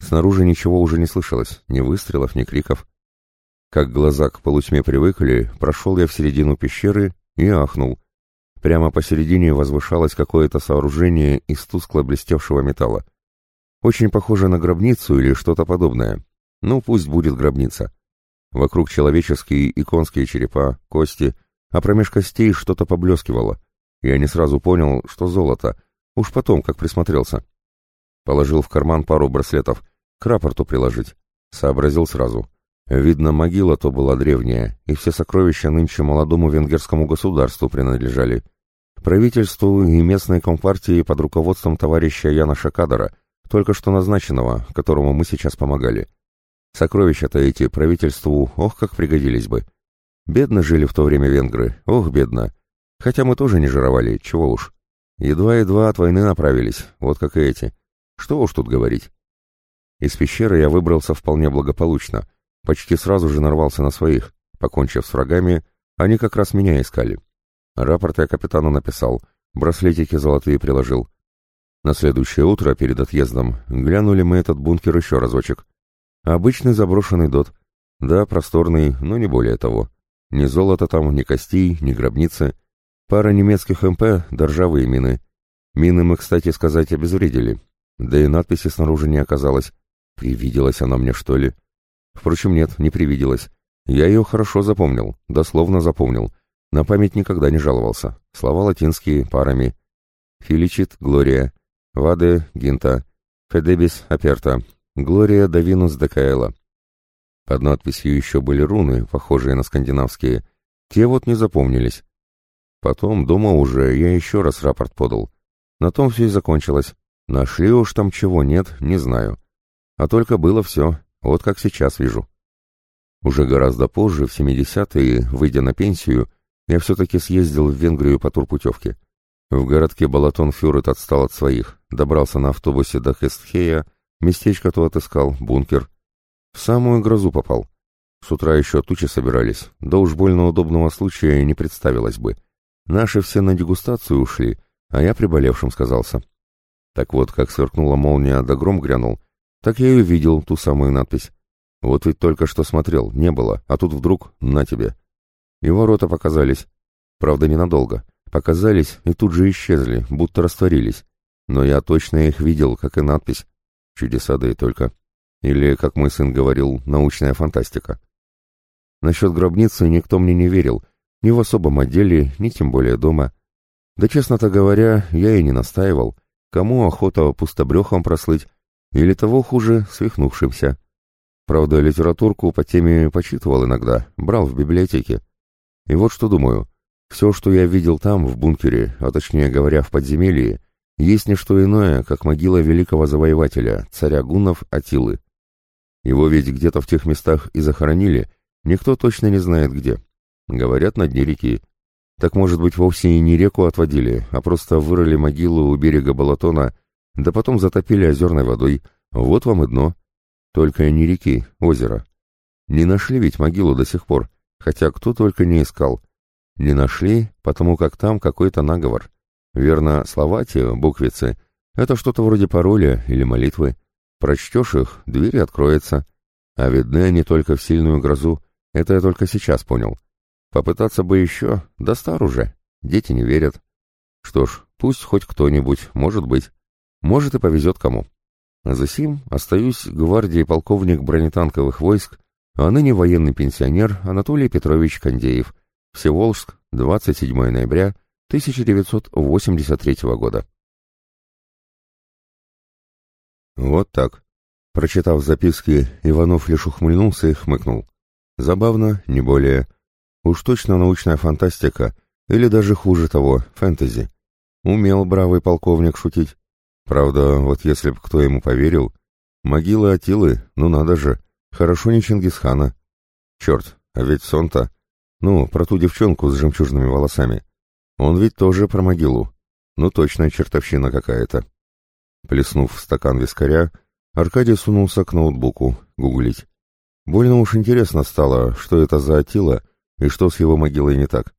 Снаружи ничего уже не слышалось, ни выстрелов, ни криков. Как глаза к полутьме привыкли, прошел я в середину пещеры и ахнул. Прямо посередине возвышалось какое-то сооружение из тускло блестевшего металла. Очень похоже на гробницу или что-то подобное. Ну, пусть будет гробница. Вокруг человеческие и конские черепа, кости, а промеж костей что-то поблескивало. Я не сразу понял, что золото, уж потом, как присмотрелся. Положил в карман пару браслетов, к рапорту приложить. Сообразил сразу. Видно, могила то была древняя, и все сокровища нынче молодому венгерскому государству принадлежали. Правительству и местной компартии под руководством товарища Яна Шакадара, только что назначенного, которому мы сейчас помогали. Сокровища-то эти правительству, ох, как пригодились бы. Бедно жили в то время венгры, ох, бедно. Хотя мы тоже не жировали, чего уж. Едва-едва от войны направились, вот как и эти. Что уж тут говорить. Из пещеры я выбрался вполне благополучно. Почти сразу же нарвался на своих. Покончив с врагами, они как раз меня искали. Рапорт я капитану написал, браслетики золотые приложил. На следующее утро, перед отъездом, глянули мы этот бункер еще разочек. Обычный заброшенный дот. Да, просторный, но не более того. Ни золота там, ни костей, ни гробницы. Пара немецких МП, да ржавые мины. Мины мы, кстати сказать, обезвредили. Да и надписи снаружи не оказалось. Привиделась она мне, что ли? Впрочем, нет, не привиделась. Я ее хорошо запомнил, дословно запомнил. На память никогда не жаловался. Слова латинские, парами. Филичит, Глория. Ваде, Гинта. Федебис, Аперта. Глория Давинус Декаэла. Под надписью еще были руны, похожие на скандинавские. Те вот не запомнились. Потом, дома уже, я еще раз рапорт подал. На том все и закончилось. Нашли уж там чего нет, не знаю. А только было все, вот как сейчас вижу. Уже гораздо позже, в 70-е, выйдя на пенсию, я все-таки съездил в Венгрию по турпутевке. В городке Балатон-Фюрет отстал от своих, добрался на автобусе до Хестхея, местечко то отыскал, бункер. В самую грозу попал. С утра еще тучи собирались, да уж больно удобного случая не представилось бы. Наши все на дегустацию ушли, а я приболевшим сказался. Так вот, как сверкнула молния да гром грянул, так я и увидел ту самую надпись. Вот ведь только что смотрел, не было, а тут вдруг на тебе. И ворота показались. Правда, ненадолго. Показались и тут же исчезли, будто растворились. Но я точно их видел, как и надпись. Чудеса да и только. Или, как мой сын говорил, научная фантастика. Насчет гробницы никто мне не верил, ни в особом отделе, ни тем более дома. Да, честно-то говоря, я и не настаивал. Кому охота пустобрехом прослыть, или того хуже, свихнувшимся. Правда, литературку по теме почитывал иногда, брал в библиотеке. И вот что думаю. Все, что я видел там, в бункере, а точнее говоря, в подземелье, есть не что иное, как могила великого завоевателя, царя гуннов Атилы. Его ведь где-то в тех местах и захоронили, никто точно не знает где. Говорят, на дне реки. Так, может быть, вовсе и не реку отводили, а просто вырыли могилу у берега Балатона да потом затопили озерной водой. Вот вам и дно. Только не реки, озеро. Не нашли ведь могилу до сих пор, хотя кто только не искал. Не нашли, потому как там какой-то наговор. Верно, слова те, буквицы, это что-то вроде пароля или молитвы. Прочтешь их, дверь откроется. А видны они только в сильную грозу. Это я только сейчас понял. Попытаться бы еще, да стар уже. Дети не верят. Что ж, пусть хоть кто-нибудь, может быть. Может и повезет кому. А засим остаюсь гвардии полковник бронетанковых войск, а ныне военный пенсионер Анатолий Петрович Кондеев, Всеволжск, 27 ноября 1983 года. Вот так. Прочитав записки, Иванов лишь ухмыльнулся и хмыкнул. Забавно, не более. Уж точно научная фантастика, или даже хуже того, фэнтези. Умел бравый полковник шутить. Правда, вот если б кто ему поверил... Могила Атилы, ну надо же, хорошо не Чингисхана. Черт, а ведь сон-то... Ну, про ту девчонку с жемчужными волосами. Он ведь тоже про могилу. Ну, точно чертовщина какая-то. Плеснув в стакан вискаря, Аркадий сунулся к ноутбуку, гуглить. Больно уж интересно стало, что это за Атила и что с его могилой не так.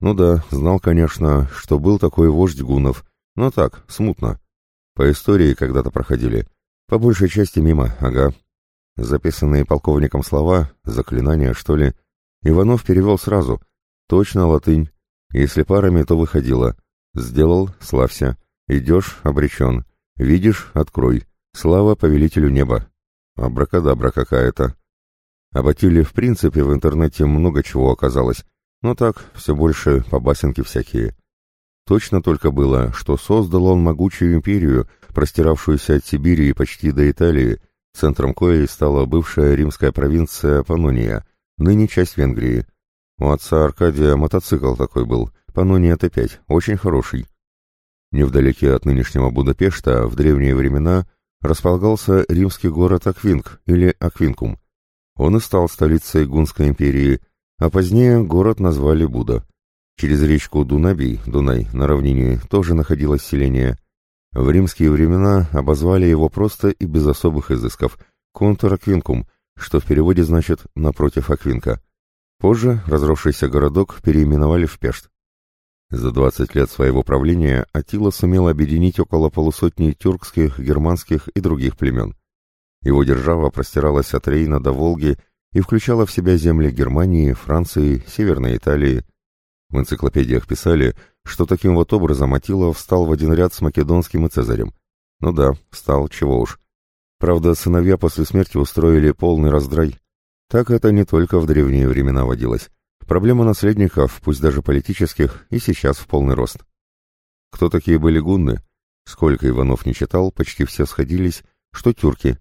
Ну да, знал, конечно, что был такой вождь гунов, но так, смутно. По истории когда-то проходили. По большей части мимо, ага. Записанные полковником слова, заклинания, что ли, Иванов перевел сразу. Точно латынь. Если парами, то выходило. Сделал — славься. Идешь — обречен. Видишь — открой. Слава повелителю неба. Абракадабра какая-то. Об Атиле в принципе в интернете много чего оказалось, но так, все больше побасенки всякие. Точно только было, что создал он могучую империю, простиравшуюся от Сибири и почти до Италии, центром коей стала бывшая римская провинция Панония, ныне часть Венгрии. У отца Аркадия мотоцикл такой был, Панония Т5, очень хороший. Невдалеке от нынешнего Будапешта в древние времена располагался римский город Аквинк или Аквинкум. Он и стал столицей Гунской империи, а позднее город назвали Буда. Через речку Дунабий, Дунай, на равнине, тоже находилось селение. В римские времена обозвали его просто и без особых изысков «Контур Аквинкум», что в переводе значит «напротив Аквинка». Позже разросшийся городок переименовали в Пешт. За 20 лет своего правления Атила сумел объединить около полусотни тюркских, германских и других племен. Его держава простиралась от Рейна до Волги и включала в себя земли Германии, Франции, Северной Италии. В энциклопедиях писали, что таким вот образом Атила встал в один ряд с Македонским и Цезарем. Ну да, встал, чего уж. Правда, сыновья после смерти устроили полный раздрай. Так это не только в древние времена водилось. Проблема наследников, пусть даже политических, и сейчас в полный рост. Кто такие были гунны? Сколько Иванов не читал, почти все сходились, что тюрки.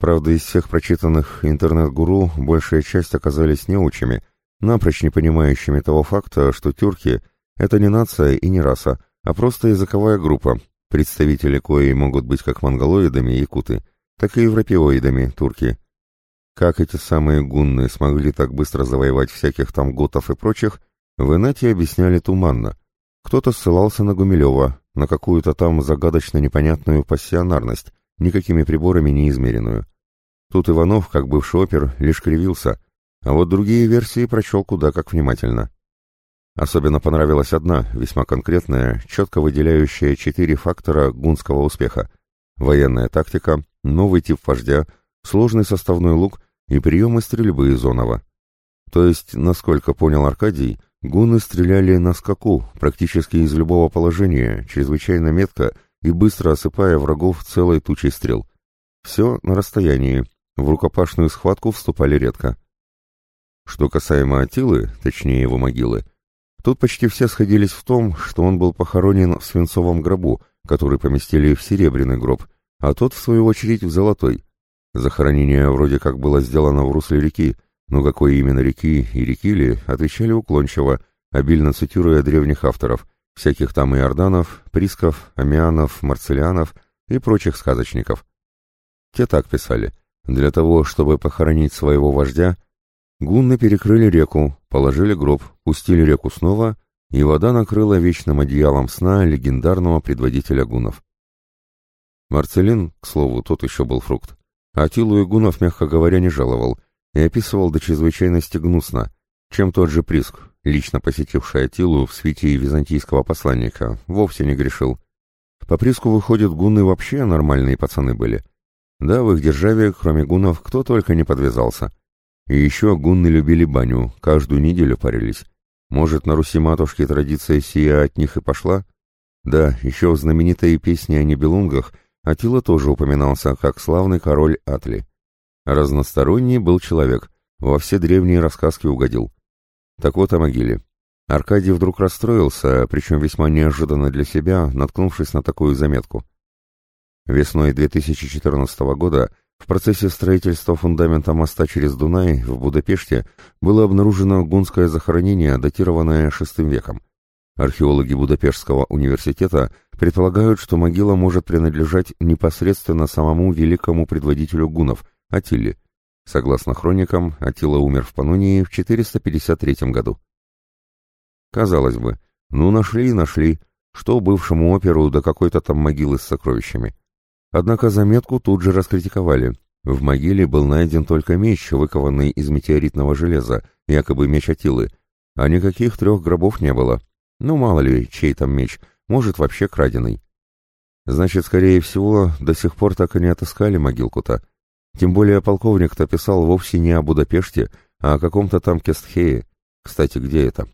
Правда, из всех прочитанных интернет-гуру большая часть оказались неучами, напрочь не понимающими того факта, что тюрки — это не нация и не раса, а просто языковая группа, представители кои могут быть как монголоидами якуты, так и европеоидами турки. Как эти самые гунны смогли так быстро завоевать всяких там готов и прочих, в инете объясняли туманно. Кто-то ссылался на Гумилева, на какую-то там загадочно непонятную пассионарность, никакими приборами не измеренную. Тут Иванов, как бывший опер, лишь кривился, а вот другие версии прочел куда как внимательно. Особенно понравилась одна, весьма конкретная, четко выделяющая четыре фактора гунского успеха. Военная тактика, новый тип вождя, сложный составной лук и приемы стрельбы из Онова. То есть, насколько понял Аркадий, гуны стреляли на скаку, практически из любого положения, чрезвычайно метко и быстро осыпая врагов целой тучей стрел. Все на расстоянии, в рукопашную схватку вступали редко. Что касаемо Атилы, точнее его могилы, тут почти все сходились в том, что он был похоронен в свинцовом гробу, который поместили в серебряный гроб, а тот, в свою очередь, в золотой. Захоронение вроде как было сделано в русле реки, но какой именно реки и реки ли, отвечали уклончиво, обильно цитируя древних авторов, всяких там иорданов, присков, амианов, марцелианов и прочих сказочников. Те так писали. Для того, чтобы похоронить своего вождя, гунны перекрыли реку, положили гроб, пустили реку снова, и вода накрыла вечным одеялом сна легендарного предводителя гуннов. Марцелин, к слову, тот еще был фрукт, Атилу Игунов, мягко говоря, не жаловал и описывал до чрезвычайности гнусно, чем тот же Приск, лично посетивший Атилу в свете византийского посланника, вовсе не грешил. По Приску, выходит, гунны вообще нормальные пацаны были. Да, в их державе, кроме гуннов, кто только не подвязался. И еще гунны любили баню, каждую неделю парились. Может, на Руси матушки традиция сия от них и пошла? Да, еще в знаменитой песне о Небелунгах Атила тоже упоминался как славный король Атли. Разносторонний был человек, во все древние рассказки угодил. Так вот о могиле. Аркадий вдруг расстроился, причем весьма неожиданно для себя, наткнувшись на такую заметку. Весной 2014 года в процессе строительства фундамента моста через Дунай в Будапеште было обнаружено гунское захоронение, датированное VI веком. Археологи Будапештского университета предполагают, что могила может принадлежать непосредственно самому великому предводителю гунов, Атилле. Согласно хроникам, Атила умер в Панонии в 453 году. Казалось бы, ну нашли, нашли, что бывшему оперу до какой-то там могилы с сокровищами. Однако заметку тут же раскритиковали. В могиле был найден только меч, выкованный из метеоритного железа, якобы меч Атилы, а никаких трех гробов не было. Ну, мало ли, чей там меч, может, вообще краденый. Значит, скорее всего, до сих пор так и не отыскали могилку-то. Тем более полковник-то писал вовсе не о Будапеште, а о каком-то там Кестхее. Кстати, где это?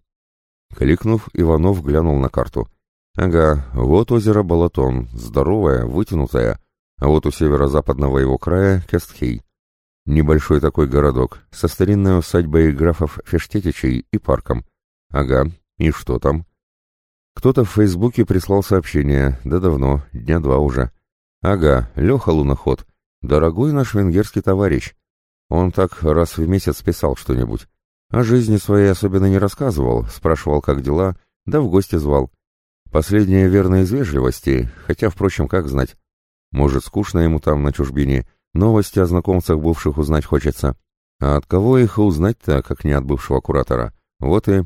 Кликнув, Иванов глянул на карту. Ага, вот озеро Балатон, здоровое, вытянутое, а вот у северо-западного его края Кестхей. Небольшой такой городок, со старинной усадьбой графов Фештетичей и парком. Ага, и что там? Кто-то в Фейсбуке прислал сообщение, да давно, дня два уже. Ага, Леха Луноход, дорогой наш венгерский товарищ. Он так раз в месяц писал что-нибудь. О жизни своей особенно не рассказывал, спрашивал, как дела, да в гости звал. Последнее верно из вежливости, хотя, впрочем, как знать. Может, скучно ему там на чужбине, Новости о знакомцах бывших узнать хочется. А от кого их узнать-то, как не от бывшего куратора? Вот и...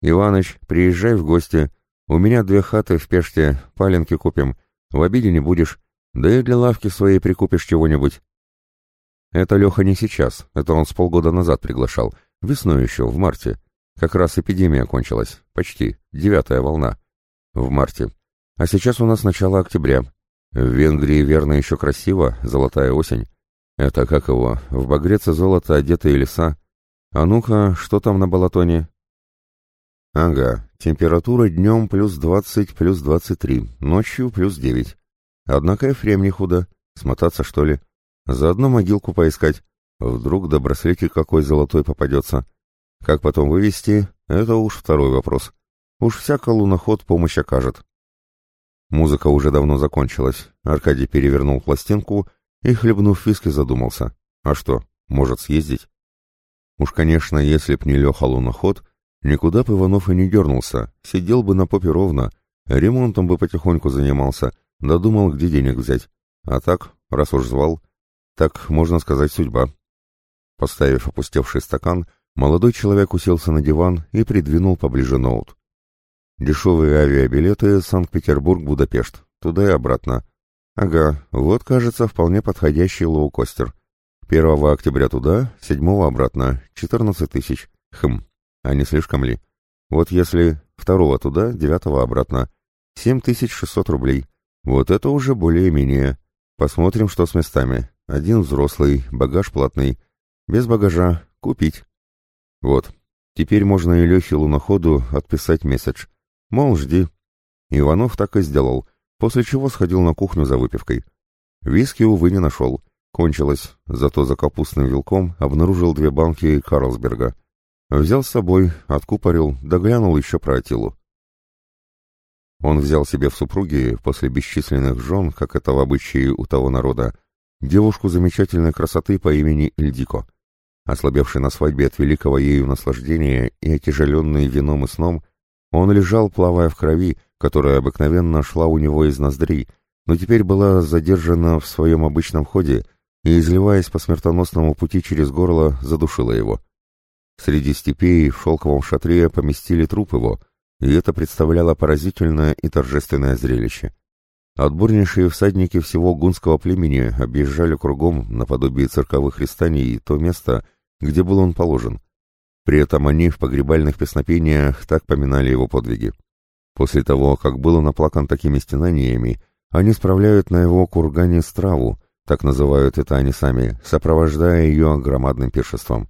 Иваныч, приезжай в гости. У меня две хаты в Пеште, паленки купим. В обиде не будешь. Да и для лавки своей прикупишь чего-нибудь. Это Леха не сейчас, это он с полгода назад приглашал. Весной еще, в марте. Как раз эпидемия кончилась. Почти. Девятая волна. В марте. А сейчас у нас начало октября. В Венгрии верно еще красиво, золотая осень. Это как его, в багрец и золото одетые леса. А ну-ка, что там на Балатоне? Ага, температура днем плюс двадцать, плюс двадцать три, ночью плюс девять. Однако и фрем не худо. Смотаться, что ли? Заодно могилку поискать. Вдруг до браслетик какой золотой попадется. Как потом вывести, это уж второй вопрос. Уж всяко луноход помощь окажет. Музыка уже давно закончилась. Аркадий перевернул пластинку и, хлебнув виски, задумался. А что, может съездить? Уж, конечно, если б не Леха луноход, никуда б Иванов и не дернулся, сидел бы на попе ровно, ремонтом бы потихоньку занимался, додумал, где денег взять. А так, раз уж звал, так, можно сказать, судьба. Поставив опустевший стакан, молодой человек уселся на диван и придвинул поближе ноут. Дешевые авиабилеты Санкт-Петербург-Будапешт. Туда и обратно. Ага, вот, кажется, вполне подходящий лоукостер. 1 октября туда, 7 обратно. 14 тысяч. Хм, а не слишком ли? Вот если 2 туда, 9 обратно. 7600 рублей. Вот это уже более-менее. Посмотрим, что с местами. Один взрослый, багаж платный. Без багажа. Купить. Вот. Теперь можно и Лехе Луноходу отписать месседж. Мол, жди. Иванов так и сделал, после чего сходил на кухню за выпивкой. Виски, увы, не нашел. Кончилось, зато за капустным вилком обнаружил две банки Карлсберга. Взял с собой, откупорил, доглянул еще про Атилу. Он взял себе в супруги, после бесчисленных жен, как это в обычае у того народа, девушку замечательной красоты по имени Ильдико. Ослабевший на свадьбе от великого ею наслаждения и отяжеленный вином и сном, он лежал, плавая в крови, которая обыкновенно шла у него из ноздрей, но теперь была задержана в своем обычном ходе и, изливаясь по смертоносному пути через горло, задушила его. Среди степей в шелковом шатре поместили труп его, и это представляло поразительное и торжественное зрелище. Отборнейшие всадники всего гунского племени объезжали кругом, наподобие цирковых рестаний, то место, где был он положен — при этом они в погребальных песнопениях так поминали его подвиги. После того, как было наплакан такими стенаниями, они справляют на его кургане страву, так называют это они сами, сопровождая ее громадным пиршеством.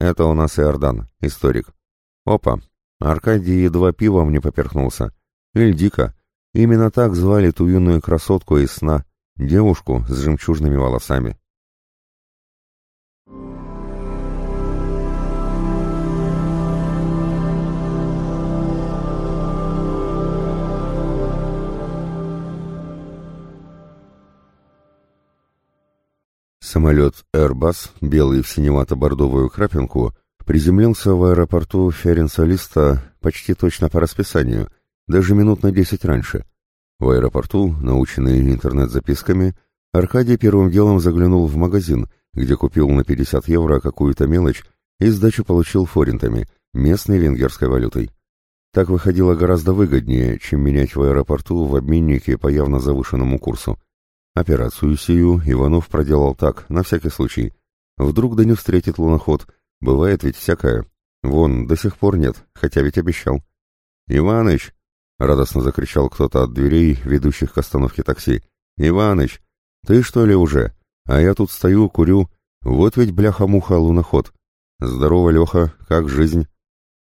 Это у нас Иордан, историк. Опа, Аркадий едва пивом не поперхнулся. Эльдика. Именно так звали ту юную красотку из сна, девушку с жемчужными волосами. Самолет Airbus, белый в синевато-бордовую крапинку, приземлился в аэропорту Ференса-Листа почти точно по расписанию, даже минут на десять раньше. В аэропорту, наученный интернет-записками, Аркадий первым делом заглянул в магазин, где купил на 50 евро какую-то мелочь и сдачу получил форинтами, местной венгерской валютой. Так выходило гораздо выгоднее, чем менять в аэропорту в обменнике по явно завышенному курсу. Операцию сию Иванов проделал так, на всякий случай. Вдруг да не встретит луноход. Бывает ведь всякое. Вон, до сих пор нет, хотя ведь обещал. «Иваныч!» радостно закричал кто-то от дверей, ведущих к остановке такси. «Иваныч, ты что ли уже? А я тут стою, курю. Вот ведь бляха-муха луноход. Здорово, Леха, как жизнь?»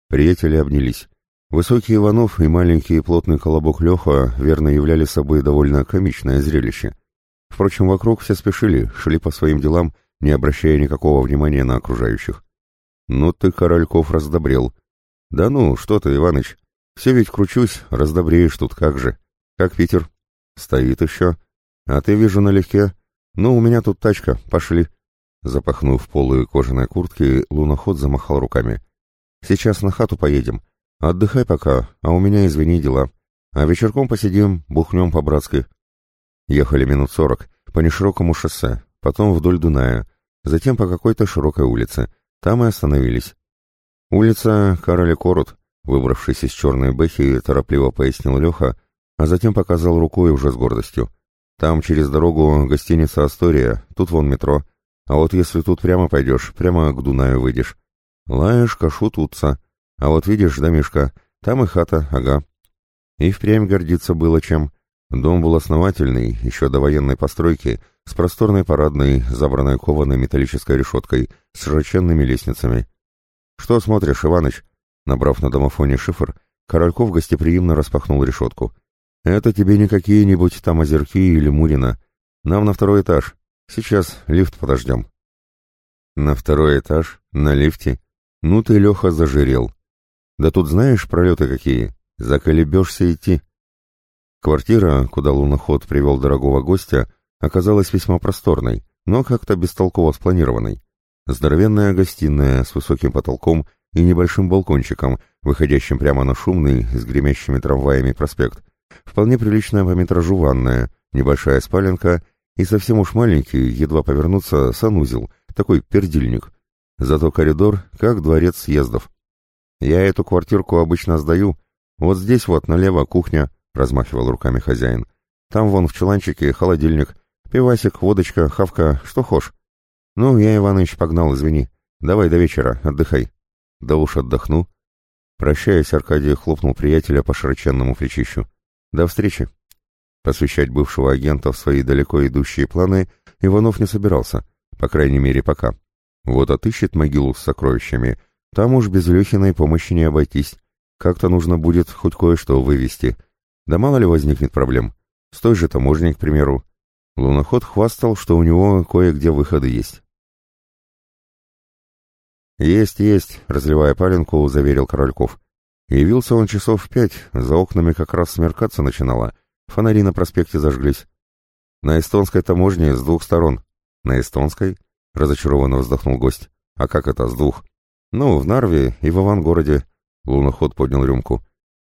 Приятели обнялись. Высокий Иванов и маленький плотный колобок Леха верно являли собой довольно комичное зрелище. Впрочем, вокруг все спешили, шли по своим делам, не обращая никакого внимания на окружающих. «Ну ты, Корольков, раздобрел». «Да ну, что ты, Иваныч, все ведь кручусь, раздобреешь тут как же. Как Питер?» «Стоит еще. А ты, вижу, налегке. Ну, у меня тут тачка, пошли». Запахнув полые кожаной куртки, луноход замахал руками. «Сейчас на хату поедем. Отдыхай пока, а у меня, извини, дела. А вечерком посидим, бухнем по-братски». Ехали минут сорок по неширокому шоссе, потом вдоль Дуная, затем по какой-то широкой улице. Там и остановились. Улица Кароли Корот, выбравшись из черной бэхи, торопливо пояснил Леха, а затем показал рукой уже с гордостью. Там через дорогу гостиница «Астория», тут вон метро. А вот если тут прямо пойдешь, прямо к Дунаю выйдешь. Лаешь, кашу тутся. А вот видишь, домишка, там и хата, ага. И впрямь гордиться было чем. Дом был основательный, еще до военной постройки, с просторной парадной, забранной кованой металлической решеткой, с широченными лестницами. «Что смотришь, Иваныч?» Набрав на домофоне шифр, Корольков гостеприимно распахнул решетку. «Это тебе не какие-нибудь там озерки или Мурина. Нам на второй этаж. Сейчас лифт подождем». «На второй этаж? На лифте? Ну ты, Леха, зажирел. Да тут знаешь пролеты какие? Заколебешься идти». Квартира, куда луноход привел дорогого гостя, оказалась весьма просторной, но как-то бестолково спланированной. Здоровенная гостиная с высоким потолком и небольшим балкончиком, выходящим прямо на шумный, с гремящими трамваями проспект. Вполне приличная по метражу ванная, небольшая спаленка и совсем уж маленький, едва повернуться, санузел, такой пердильник. Зато коридор, как дворец съездов. Я эту квартирку обычно сдаю. Вот здесь вот налево кухня, размахивал руками хозяин. Там вон в чуланчике холодильник, пивасик, водочка, хавка, что хошь. Ну, я, Иваныч, погнал, извини. Давай до вечера, отдыхай. Да уж отдохну. Прощаясь, Аркадий хлопнул приятеля по широченному плечищу. До встречи. Посвящать бывшего агента в свои далеко идущие планы Иванов не собирался, по крайней мере, пока. Вот отыщет могилу с сокровищами, там уж без Лехиной помощи не обойтись. Как-то нужно будет хоть кое-что вывести, да мало ли возникнет проблем. С той же таможней, к примеру. Луноход хвастал, что у него кое-где выходы есть. «Есть, есть», — разливая паленку, заверил Корольков. Явился он часов в пять, за окнами как раз смеркаться начинало, фонари на проспекте зажглись. На эстонской таможне с двух сторон. На эстонской? Разочарованно вздохнул гость. А как это с двух? Ну, в Нарве и в Ивангороде. Луноход поднял рюмку.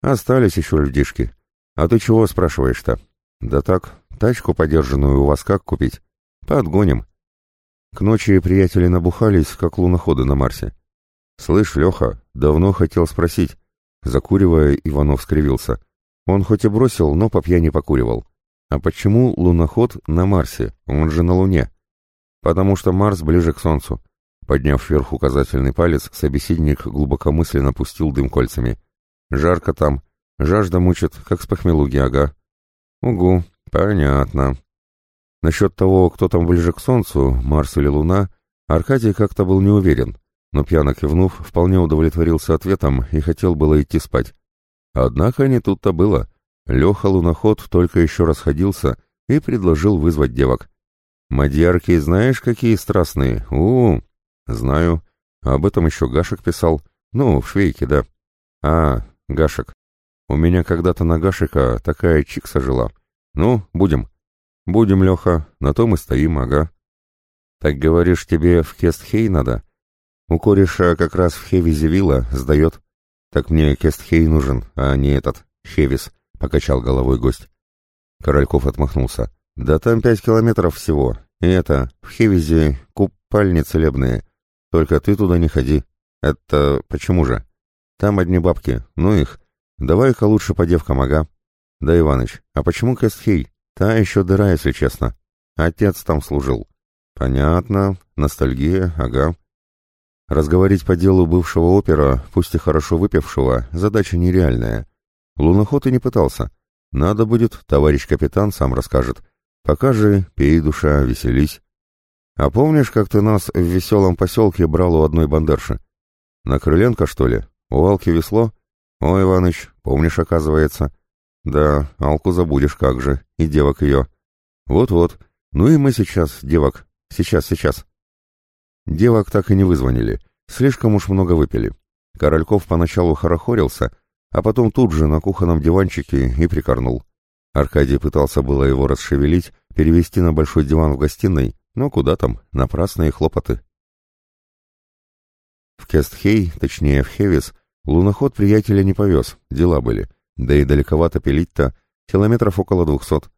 Остались еще людишки. «А ты чего спрашиваешь-то?» «Да так, тачку подержанную у вас как купить?» «Подгоним». К ночи приятели набухались, как луноходы на Марсе. «Слышь, Леха, давно хотел спросить». Закуривая, Иванов скривился. Он хоть и бросил, но по пьяни покуривал. «А почему луноход на Марсе? Он же на Луне». «Потому что Марс ближе к Солнцу». Подняв вверх указательный палец, собеседник глубокомысленно пустил дым кольцами. «Жарко там, Жажда мучит, как с похмелуги, ага. Угу, понятно. Насчет того, кто там ближе к Солнцу, Марс или Луна, Аркадий как-то был не уверен, но пьяно кивнув, вполне удовлетворился ответом и хотел было идти спать. Однако не тут-то было. Леха Луноход только еще расходился и предложил вызвать девок. «Мадьярки знаешь, какие страстные? у, -у, -у «Знаю. Об этом еще Гашек писал. Ну, в Швейке, да». «А, Гашек. У меня когда-то на Гашика такая чикса жила. Ну, будем. Будем, Леха, на том и стоим, ага. Так говоришь, тебе в Кестхей надо? У кореша как раз в Хевизе вилла сдает. Так мне Кестхей нужен, а не этот, Хевис, покачал головой гость. Корольков отмахнулся. Да там пять километров всего. И это, в Хевизе купальни целебные. Только ты туда не ходи. Это почему же? Там одни бабки, ну их, Давай-ка лучше по девкам, ага. Да, Иваныч, а почему Кэстхей? Та еще дыра, если честно. Отец там служил. Понятно, ностальгия, ага. Разговорить по делу бывшего опера, пусть и хорошо выпившего, задача нереальная. Луноход и не пытался. Надо будет, товарищ капитан сам расскажет. Пока же пей, душа, веселись. А помнишь, как ты нас в веселом поселке брал у одной бандерши? На Крыленко, что ли? У Алки весло? Ой, Иваныч, помнишь, оказывается. Да, Алку забудешь как же, и девок ее. Вот-вот. Ну и мы сейчас, девок. Сейчас, сейчас. Девок так и не вызвонили. Слишком уж много выпили. Корольков поначалу хорохорился, а потом тут же на кухонном диванчике и прикорнул. Аркадий пытался было его расшевелить, перевести на большой диван в гостиной, но куда там, напрасные хлопоты. В Кестхей, точнее в Хевис, луноход приятеля не повез, дела были, да и далековато пилить-то, километров около двухсот.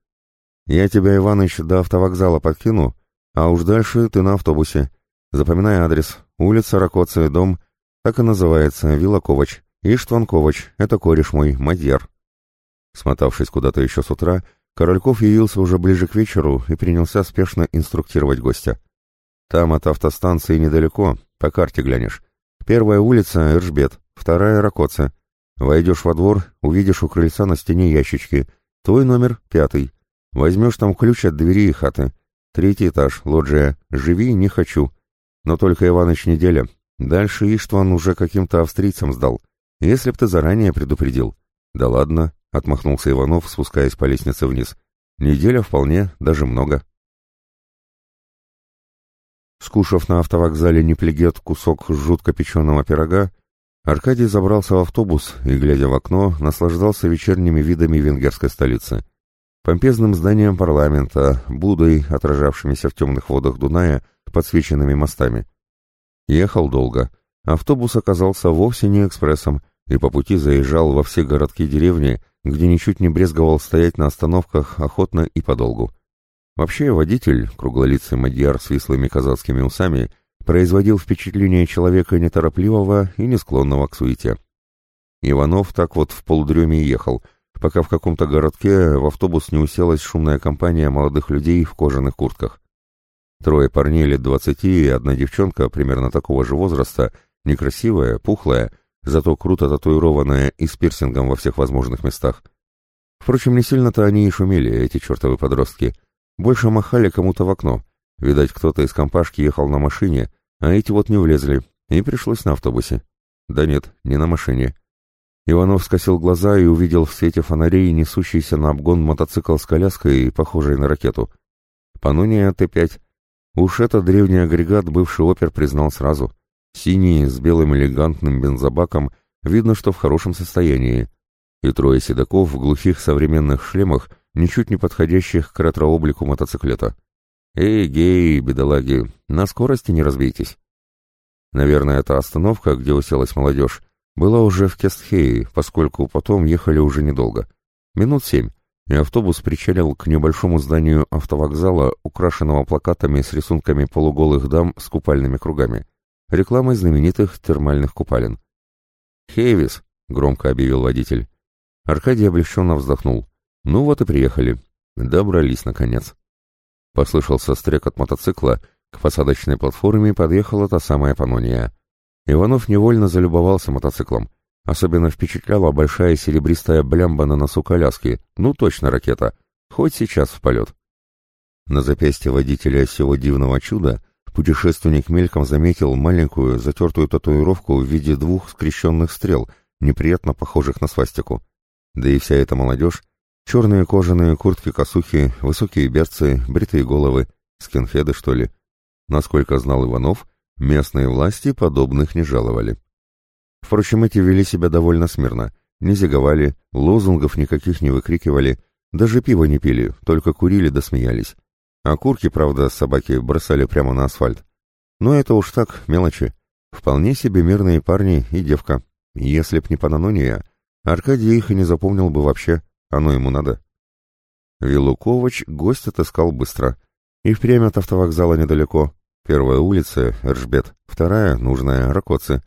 Я тебя, Иваныч, до автовокзала подкину, а уж дальше ты на автобусе. Запоминай адрес, улица Ракоция, дом, так и называется, Вилла Ковач. Иштван Ковач, это кореш мой, мадьяр. Смотавшись куда-то еще с утра, Корольков явился уже ближе к вечеру и принялся спешно инструктировать гостя. Там от автостанции недалеко, по карте глянешь. Первая улица — Эржбет, вторая — Ракоце. Войдешь во двор, увидишь у крыльца на стене ящички. Твой номер — пятый. Возьмешь там ключ от двери и хаты. Третий этаж, лоджия. Живи, не хочу. Но только Иваныч неделя. Дальше Иштван уже каким-то австрийцам сдал. Если б ты заранее предупредил. Да ладно, отмахнулся Иванов, спускаясь по лестнице вниз. Неделя вполне, даже много. Скушав на автовокзале неплегет кусок жутко печеного пирога, Аркадий забрался в автобус и, глядя в окно, наслаждался вечерними видами венгерской столицы. Помпезным зданием парламента, Будой, отражавшимися в темных водах Дуная, подсвеченными мостами. Ехал долго. Автобус оказался вовсе не экспрессом и по пути заезжал во все городки и деревни, где ничуть не брезговал стоять на остановках охотно и подолгу. Вообще водитель, круглолицый мадьяр с вислыми казацкими усами, производил впечатление человека неторопливого и не склонного к суете. Иванов так вот в полудреме ехал, пока в каком-то городке в автобус не уселась шумная компания молодых людей в кожаных куртках. Трое парней лет двадцати и одна девчонка примерно такого же возраста, некрасивая, пухлая, зато круто татуированная и с пирсингом во всех возможных местах. Впрочем, не сильно-то они и шумели, эти чертовы подростки. Больше махали кому-то в окно. Видать, кто-то из компашки ехал на машине, а эти вот не влезли, и пришлось на автобусе. Да нет, не на машине. Иванов скосил глаза и увидел в свете фонарей несущийся на обгон мотоцикл с коляской, похожей на ракету. Пануния Т-5. Уж это древний агрегат бывший опер признал сразу. Синий, с белым элегантным бензобаком, видно, что в хорошем состоянии. И трое седаков в глухих современных шлемах, ничуть не подходящих к ретро-облику мотоциклета. «Эй, гей, бедолаги, на скорости не разбейтесь». Наверное, эта остановка, где уселась молодежь, была уже в Кестхее, поскольку потом ехали уже недолго. Минут семь, и автобус причалил к небольшому зданию автовокзала, украшенного плакатами с рисунками полуголых дам с купальными кругами рекламой знаменитых термальных купалин. «Хейвис», — громко объявил водитель. Аркадий облегченно вздохнул. «Ну вот и приехали. Добрались, наконец». Послышался стрек от мотоцикла, к посадочной платформе подъехала та самая Панония. Иванов невольно залюбовался мотоциклом. Особенно впечатляла большая серебристая блямба на носу коляски. Ну точно ракета. Хоть сейчас в полет. На запястье водителя всего дивного чуда Путешественник мельком заметил маленькую затертую татуировку в виде двух скрещенных стрел, неприятно похожих на свастику. Да и вся эта молодежь, черные кожаные куртки-косухи, высокие берцы, бритые головы, скинхеды, что ли. Насколько знал Иванов, местные власти подобных не жаловали. Впрочем, эти вели себя довольно смирно, не зиговали, лозунгов никаких не выкрикивали, даже пиво не пили, только курили да смеялись. А курки, правда, собаки бросали прямо на асфальт. Но это уж так, мелочи. Вполне себе мирные парни и девка. Если б не Панония, Аркадий их и не запомнил бы вообще. Оно ему надо. Вилукович гость отыскал быстро. И впрямь от автовокзала недалеко. Первая улица — Эржбет, вторая, нужная, Ракоцы.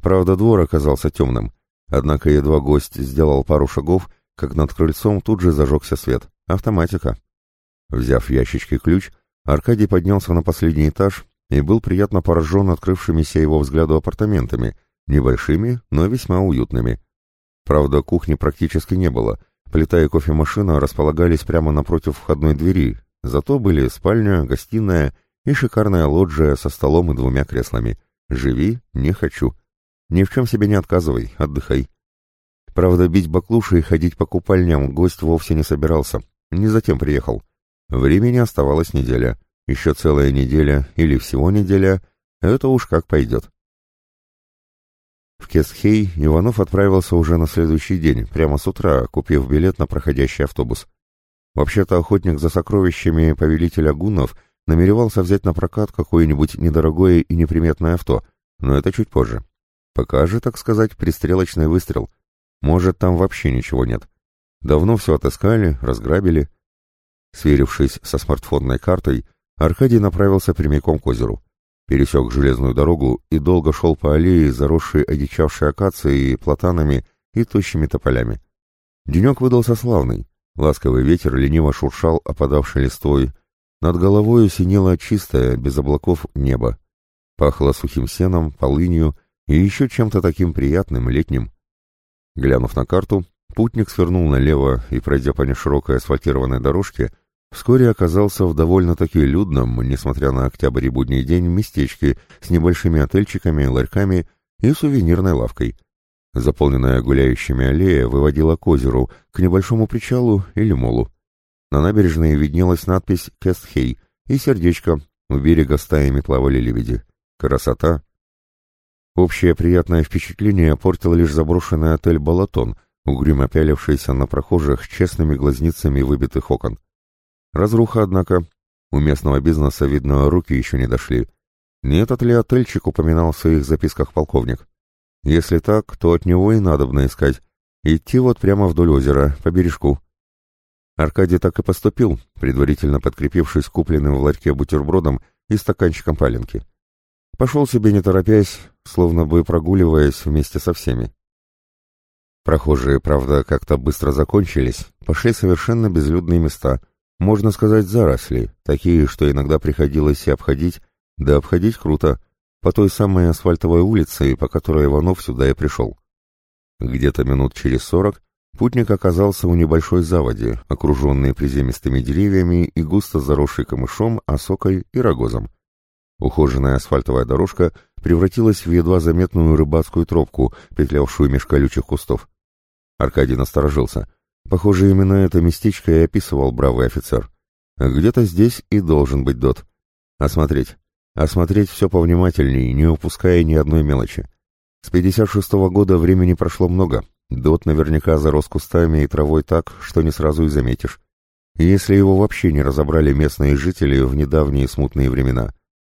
Правда, двор оказался темным. Однако едва гость сделал пару шагов, как над крыльцом тут же зажегся свет. Автоматика. Взяв в ящичке ключ, Аркадий поднялся на последний этаж и был приятно поражен открывшимися его взгляду апартаментами, небольшими, но весьма уютными. Правда, кухни практически не было. Плита и кофемашина располагались прямо напротив входной двери, зато были спальня, гостиная и шикарная лоджия со столом и двумя креслами. Живи, не хочу. Ни в чем себе не отказывай, отдыхай. Правда, бить баклуши и ходить по купальням гость вовсе не собирался. Не затем приехал. Времени оставалась неделя. Еще целая неделя или всего неделя. Это уж как пойдет. В Кесхей Иванов отправился уже на следующий день, прямо с утра, купив билет на проходящий автобус. Вообще-то охотник за сокровищами повелителя гуннов намеревался взять на прокат какое-нибудь недорогое и неприметное авто, но это чуть позже. Пока же, так сказать, пристрелочный выстрел. Может, там вообще ничего нет. Давно все отыскали, разграбили. Сверившись со смартфонной картой, Аркадий направился прямиком к озеру. Пересек железную дорогу и долго шел по аллее, заросшей одичавшей акацией, платанами и тощими тополями. Денек выдался славный. Ласковый ветер лениво шуршал опадавшей листвой. Над головой синело чистое, без облаков, небо. Пахло сухим сеном, полынью и еще чем-то таким приятным, летним. Глянув на карту, путник свернул налево и, пройдя по неширокой асфальтированной дорожке, вскоре оказался в довольно-таки людном, несмотря на октябрь и будний день, местечке с небольшими отельчиками, ларьками и сувенирной лавкой. Заполненная гуляющими аллея выводила к озеру, к небольшому причалу или молу. На набережной виднелась надпись «Кестхей» и сердечко, у берега стаями плавали лебеди. Красота! Общее приятное впечатление портил лишь заброшенный отель «Балатон», угрюмо пялившийся на прохожих честными глазницами выбитых окон. Разруха, однако. У местного бизнеса, видно, руки еще не дошли. Не этот ли отельчик упоминал в своих записках полковник? Если так, то от него и надобно искать. Идти вот прямо вдоль озера, по бережку. Аркадий так и поступил, предварительно подкрепившись купленным в ларьке бутербродом и стаканчиком паленки. Пошел себе не торопясь, словно бы прогуливаясь вместе со всеми. Прохожие, правда, как-то быстро закончились, пошли совершенно безлюдные места, можно сказать, заросли, такие, что иногда приходилось и обходить, да обходить круто, по той самой асфальтовой улице, по которой Иванов сюда и пришел. Где-то минут через сорок путник оказался у небольшой заводи, окруженной приземистыми деревьями и густо заросшей камышом, осокой и рогозом. Ухоженная асфальтовая дорожка превратилась в едва заметную рыбацкую тропку, петлявшую меж колючих кустов. Аркадий насторожился. Похоже, именно это местечко и описывал бравый офицер. Где-то здесь и должен быть Дот. Осмотреть. Осмотреть все повнимательнее, не упуская ни одной мелочи. С 56-го года времени прошло много. Дот наверняка зарос кустами и травой так, что не сразу и заметишь. Если его вообще не разобрали местные жители в недавние смутные времена.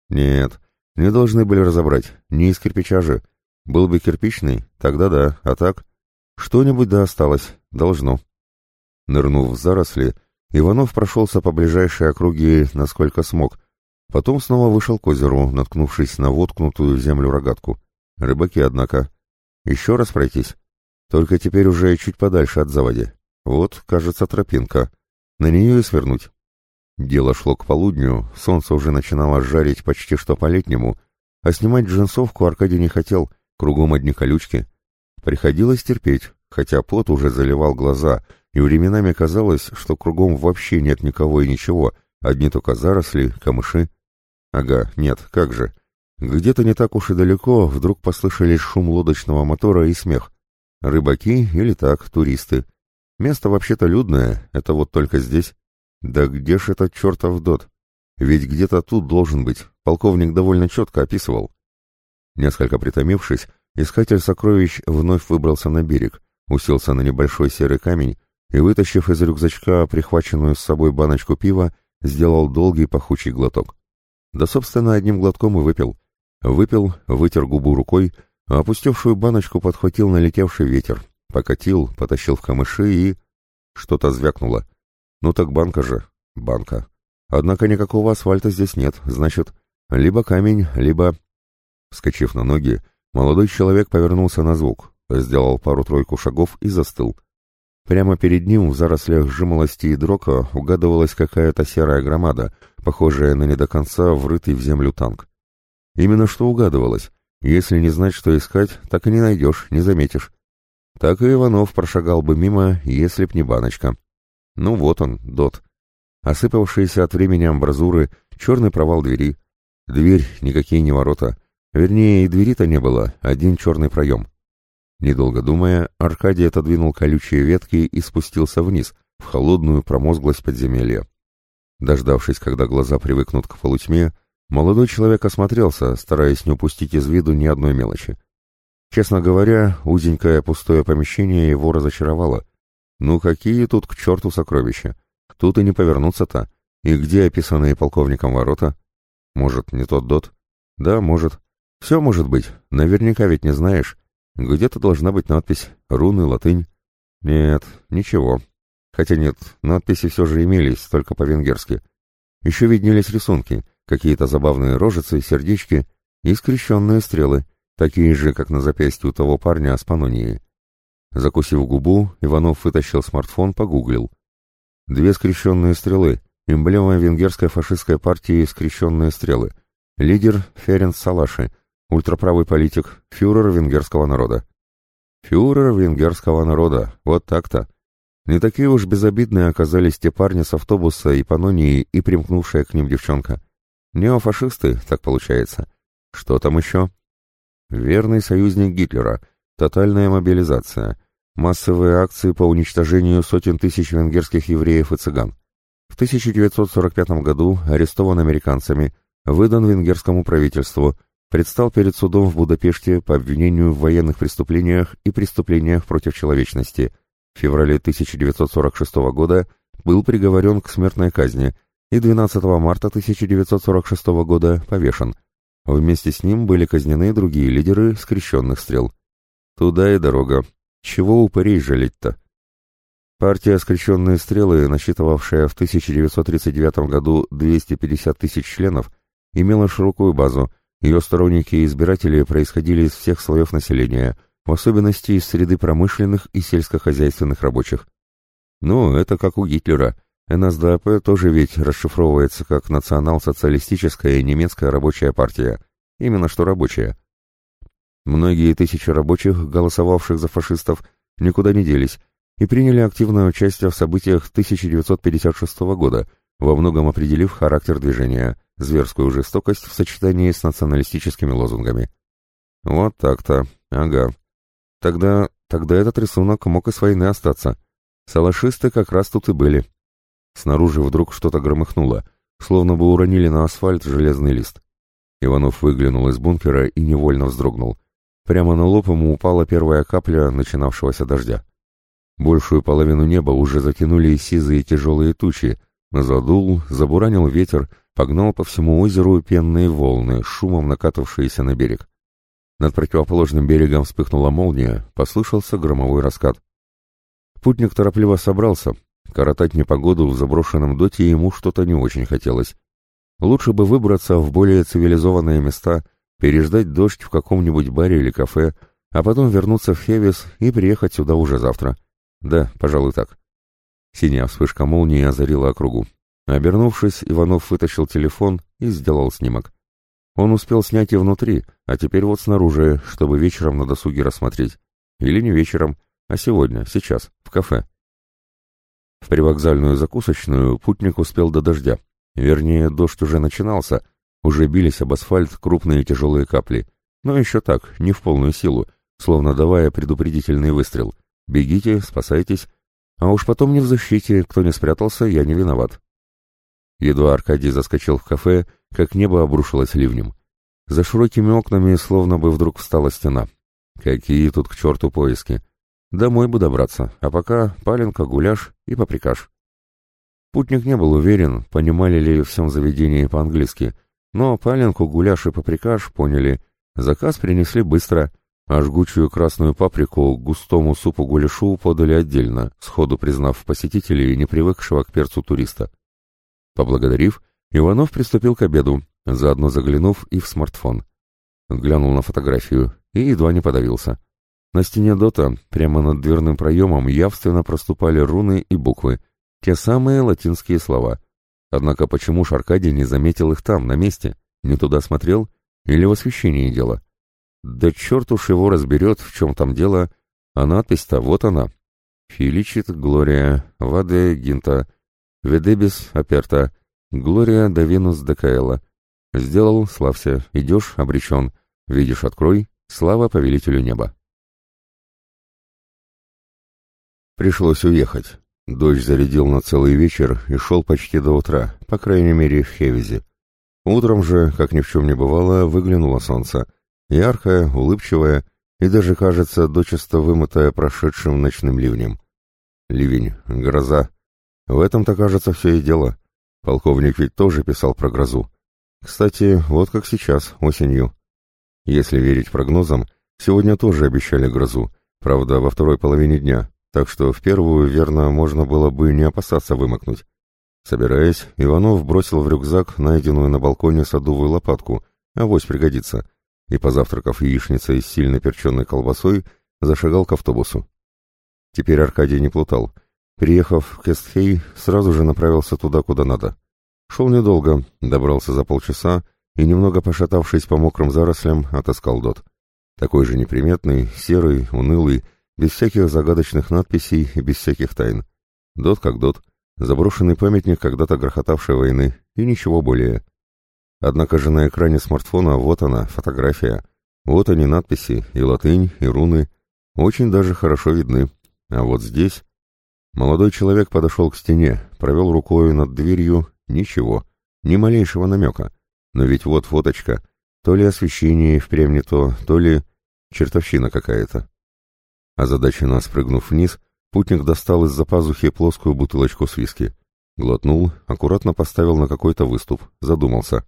Нет, не должны были разобрать, не из кирпича же. Был бы кирпичный, тогда да, а так... Что-нибудь да осталось, должно. Нырнув в заросли, Иванов прошелся по ближайшей округе, насколько смог. Потом снова вышел к озеру, наткнувшись на воткнутую в землю рогатку. Рыбаки, однако. Еще раз пройтись. Только теперь уже чуть подальше от заводи. Вот, кажется, тропинка. На нее и свернуть. Дело шло к полудню, солнце уже начинало жарить почти что по-летнему, а снимать джинсовку Аркадий не хотел, кругом одни колючки. Приходилось терпеть, хотя пот уже заливал глаза, и временами казалось, что кругом вообще нет никого и ничего, одни только заросли, камыши. Ага, нет, как же. Где-то не так уж и далеко вдруг послышались шум лодочного мотора и смех. Рыбаки или так, туристы. Место вообще-то людное, это вот только здесь. Да где ж этот чертов дот? Ведь где-то тут должен быть, полковник довольно четко описывал. Несколько притомившись, искатель сокровищ вновь выбрался на берег, уселся на небольшой серый камень и, вытащив из рюкзачка прихваченную с собой баночку пива, сделал долгий пахучий глоток. Да, собственно, одним глотком и выпил. Выпил, вытер губу рукой, а опустевшую баночку подхватил налетевший ветер, покатил, потащил в камыши и... Что-то звякнуло. Ну так банка же. Банка. Однако никакого асфальта здесь нет, значит, либо камень, либо... Вскочив на ноги, молодой человек повернулся на звук, сделал пару-тройку шагов и застыл. Прямо перед ним в зарослях жимолости и дрока угадывалась какая-то серая громада, похожая на не до конца врытый в землю танк. Именно что угадывалось. Если не знать, что искать, так и не найдешь, не заметишь. так и Иванов прошагал бы мимо, если б не баночка. Ну вот он, дот. Осыпавшиеся от времени амбразуры, черный провал двери. Дверь, никакие не ворота. Вернее, и двери-то не было, один черный проем. Недолго думая, Аркадий отодвинул колючие ветки и спустился вниз, в холодную промозглость подземелья. Дождавшись, когда глаза привыкнут к полутьме, молодой человек осмотрелся, стараясь не упустить из виду ни одной мелочи. Честно говоря, узенькое пустое помещение его разочаровало. Ну какие тут к черту сокровища? Тут и не повернуться-то. И где описанные полковником ворота? Может, не тот дот? Да, может. Все может быть. Наверняка ведь не знаешь. Где-то должна быть надпись «Руны, латынь». Нет, ничего. Хотя нет, надписи все же имелись, только по-венгерски. Еще виднелись рисунки, какие-то забавные рожицы, сердечки и скрещенные стрелы, такие же, как на запястье у того парня с панонией. Закусив губу, Иванов вытащил смартфон, погуглил. Две скрещенные стрелы, эмблема венгерской фашистской партии «Скрещенные стрелы». Лидер Ференц Салаши — Ультраправый политик, фюрер венгерского народа. Фюрер венгерского народа, вот так-то. Не такие уж безобидные оказались те парни с автобуса и Панонии и примкнувшая к ним девчонка. Неофашисты, так получается. Что там еще? Верный союзник Гитлера, тотальная мобилизация, массовые акции по уничтожению сотен тысяч венгерских евреев и цыган. В 1945 году арестован американцами, выдан венгерскому правительству – предстал перед судом в Будапеште по обвинению в военных преступлениях и преступлениях против человечности. В феврале 1946 года был приговорен к смертной казни и 12 марта 1946 года повешен. Вместе с ним были казнены другие лидеры скрещенных стрел. Туда и дорога. Чего упырей жалеть-то? Партия «Скрещенные стрелы», насчитывавшая в 1939 году 250 тысяч членов, имела широкую базу – ее сторонники и избиратели происходили из всех слоев населения, в особенности из среды промышленных и сельскохозяйственных рабочих. Ну, это как у Гитлера. НСДАП тоже ведь расшифровывается как национал-социалистическая немецкая рабочая партия. Именно что рабочая. Многие тысячи рабочих, голосовавших за фашистов, никуда не делись и приняли активное участие в событиях 1956 года, во многом определив характер движения – зверскую жестокость в сочетании с националистическими лозунгами. Вот так-то, ага. Тогда, тогда этот рисунок мог и с войны остаться. Салашисты как раз тут и были. Снаружи вдруг что-то громыхнуло, словно бы уронили на асфальт железный лист. Иванов выглянул из бункера и невольно вздрогнул. Прямо на лоб ему упала первая капля начинавшегося дождя. Большую половину неба уже затянули сизые тяжелые тучи, задул, забуранил ветер, погнал по всему озеру пенные волны, шумом накатывавшиеся на берег. Над противоположным берегом вспыхнула молния, послышался громовой раскат. Путник торопливо собрался. Коротать непогоду в заброшенном доте ему что-то не очень хотелось. Лучше бы выбраться в более цивилизованные места, переждать дождь в каком-нибудь баре или кафе, а потом вернуться в Хевис и приехать сюда уже завтра. Да, пожалуй, так. Синяя вспышка молнии озарила округу. Обернувшись, Иванов вытащил телефон и сделал снимок. Он успел снять и внутри, а теперь вот снаружи, чтобы вечером на досуге рассмотреть. Или не вечером, а сегодня, сейчас, в кафе. В привокзальную закусочную путник успел до дождя. Вернее, дождь уже начинался, уже бились об асфальт крупные тяжелые капли. Но еще так, не в полную силу, словно давая предупредительный выстрел. «Бегите, спасайтесь, а уж потом не в защите, кто не спрятался, я не виноват». Едва Аркадий заскочил в кафе, как небо обрушилось ливнем. За широкими окнами словно бы вдруг встала стена. Какие тут к черту поиски. Домой бы добраться, а пока паленка, гуляш и поприкаш. Путник не был уверен, понимали ли в всем заведении по-английски, но паленку, гуляш и паприкаш поняли. Заказ принесли быстро, а жгучую красную паприку к густому супу-гуляшу подали отдельно, сходу признав посетителей, не привыкшего к перцу туриста. Поблагодарив, Иванов приступил к обеду, заодно заглянув и в смартфон. Глянул на фотографию и едва не подавился. На стене дота, прямо над дверным проемом, явственно проступали руны и буквы, те самые латинские слова. Однако почему ж Аркадий не заметил их там, на месте? Не туда смотрел? Или в освещении дело? Да черт уж его разберет, в чем там дело, А надпись-то вот она. Филичит Глория, Ваде Гинта, Ведебис Аперта, Глория Давинус Декаэла. Сделал, славься, идешь, обречен. Видишь, открой, слава повелителю неба. Пришлось уехать. Дождь зарядил на целый вечер и шел почти до утра, по крайней мере в Хевизе. Утром же, как ни в чем не бывало, выглянуло солнце. Яркое, улыбчивое и даже, кажется, дочисто вымытое прошедшим ночным ливнем. Ливень, гроза. В этом-то, кажется, все и дело. Полковник ведь тоже писал про грозу. Кстати, вот как сейчас, осенью. Если верить прогнозам, сегодня тоже обещали грозу, правда, во второй половине дня, так что в первую, верно, можно было бы не опасаться вымокнуть. Собираясь, Иванов бросил в рюкзак найденную на балконе садовую лопатку, авось пригодится, и, позавтракав яичницей с сильно перченной колбасой, зашагал к автобусу. Теперь Аркадий не плутал. Приехав в Кестхей, сразу же направился туда, куда надо. Шел недолго, добрался за полчаса и, немного пошатавшись по мокрым зарослям, отыскал Дот. Такой же неприметный, серый, унылый, без всяких загадочных надписей и без всяких тайн. Дот как дот, заброшенный памятник когда-то грохотавшей войны, и ничего более. Однако же на экране смартфона вот она, фотография. Вот они надписи, и латынь, и руны. Очень даже хорошо видны. А вот здесь... Молодой человек подошел к стене, провел рукой над дверью, ничего, ни малейшего намека. Но ведь вот фоточка, то ли освещение впрямь не то, то ли чертовщина какая-то. Озадаченно спрыгнув вниз, путник достал из-за пазухи плоскую бутылочку с виски. Глотнул, аккуратно поставил на какой-то выступ, задумался.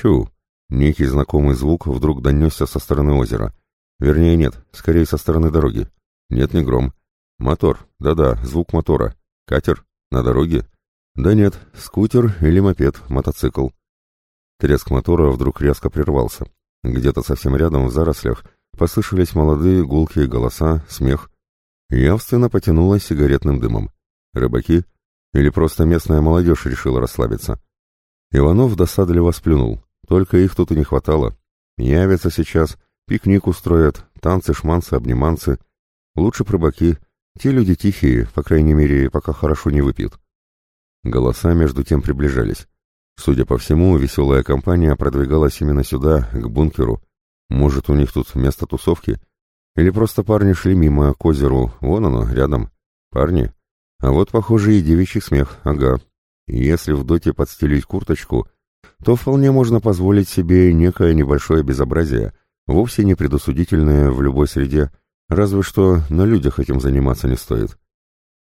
Чу! Некий знакомый звук вдруг донесся со стороны озера. Вернее, нет, скорее со стороны дороги. Нет, не гром. Мотор, да-да, звук мотора. Катер? На дороге? Да нет, скутер или мопед, мотоцикл. Треск мотора вдруг резко прервался. Где-то совсем рядом в зарослях Послышались молодые гулкие голоса, смех. Явственно потянуло сигаретным дымом. Рыбаки? Или просто местная молодежь решила расслабиться? Иванов досадливо сплюнул. Только их тут и не хватало. Явятся сейчас, пикник устроят, танцы, шманцы, обниманцы. Лучше рыбаки. Те люди тихие, по крайней мере, пока хорошо не выпьют. Голоса между тем приближались. Судя по всему, веселая компания продвигалась именно сюда, к бункеру, может, у них тут место тусовки? Или просто парни шли мимо к озеру, вон оно, рядом. Парни? А вот, похоже, и девичий смех, ага. Если в доте подстелить курточку, то вполне можно позволить себе некое небольшое безобразие, вовсе не предусудительное в любой среде, разве что на людях этим заниматься не стоит.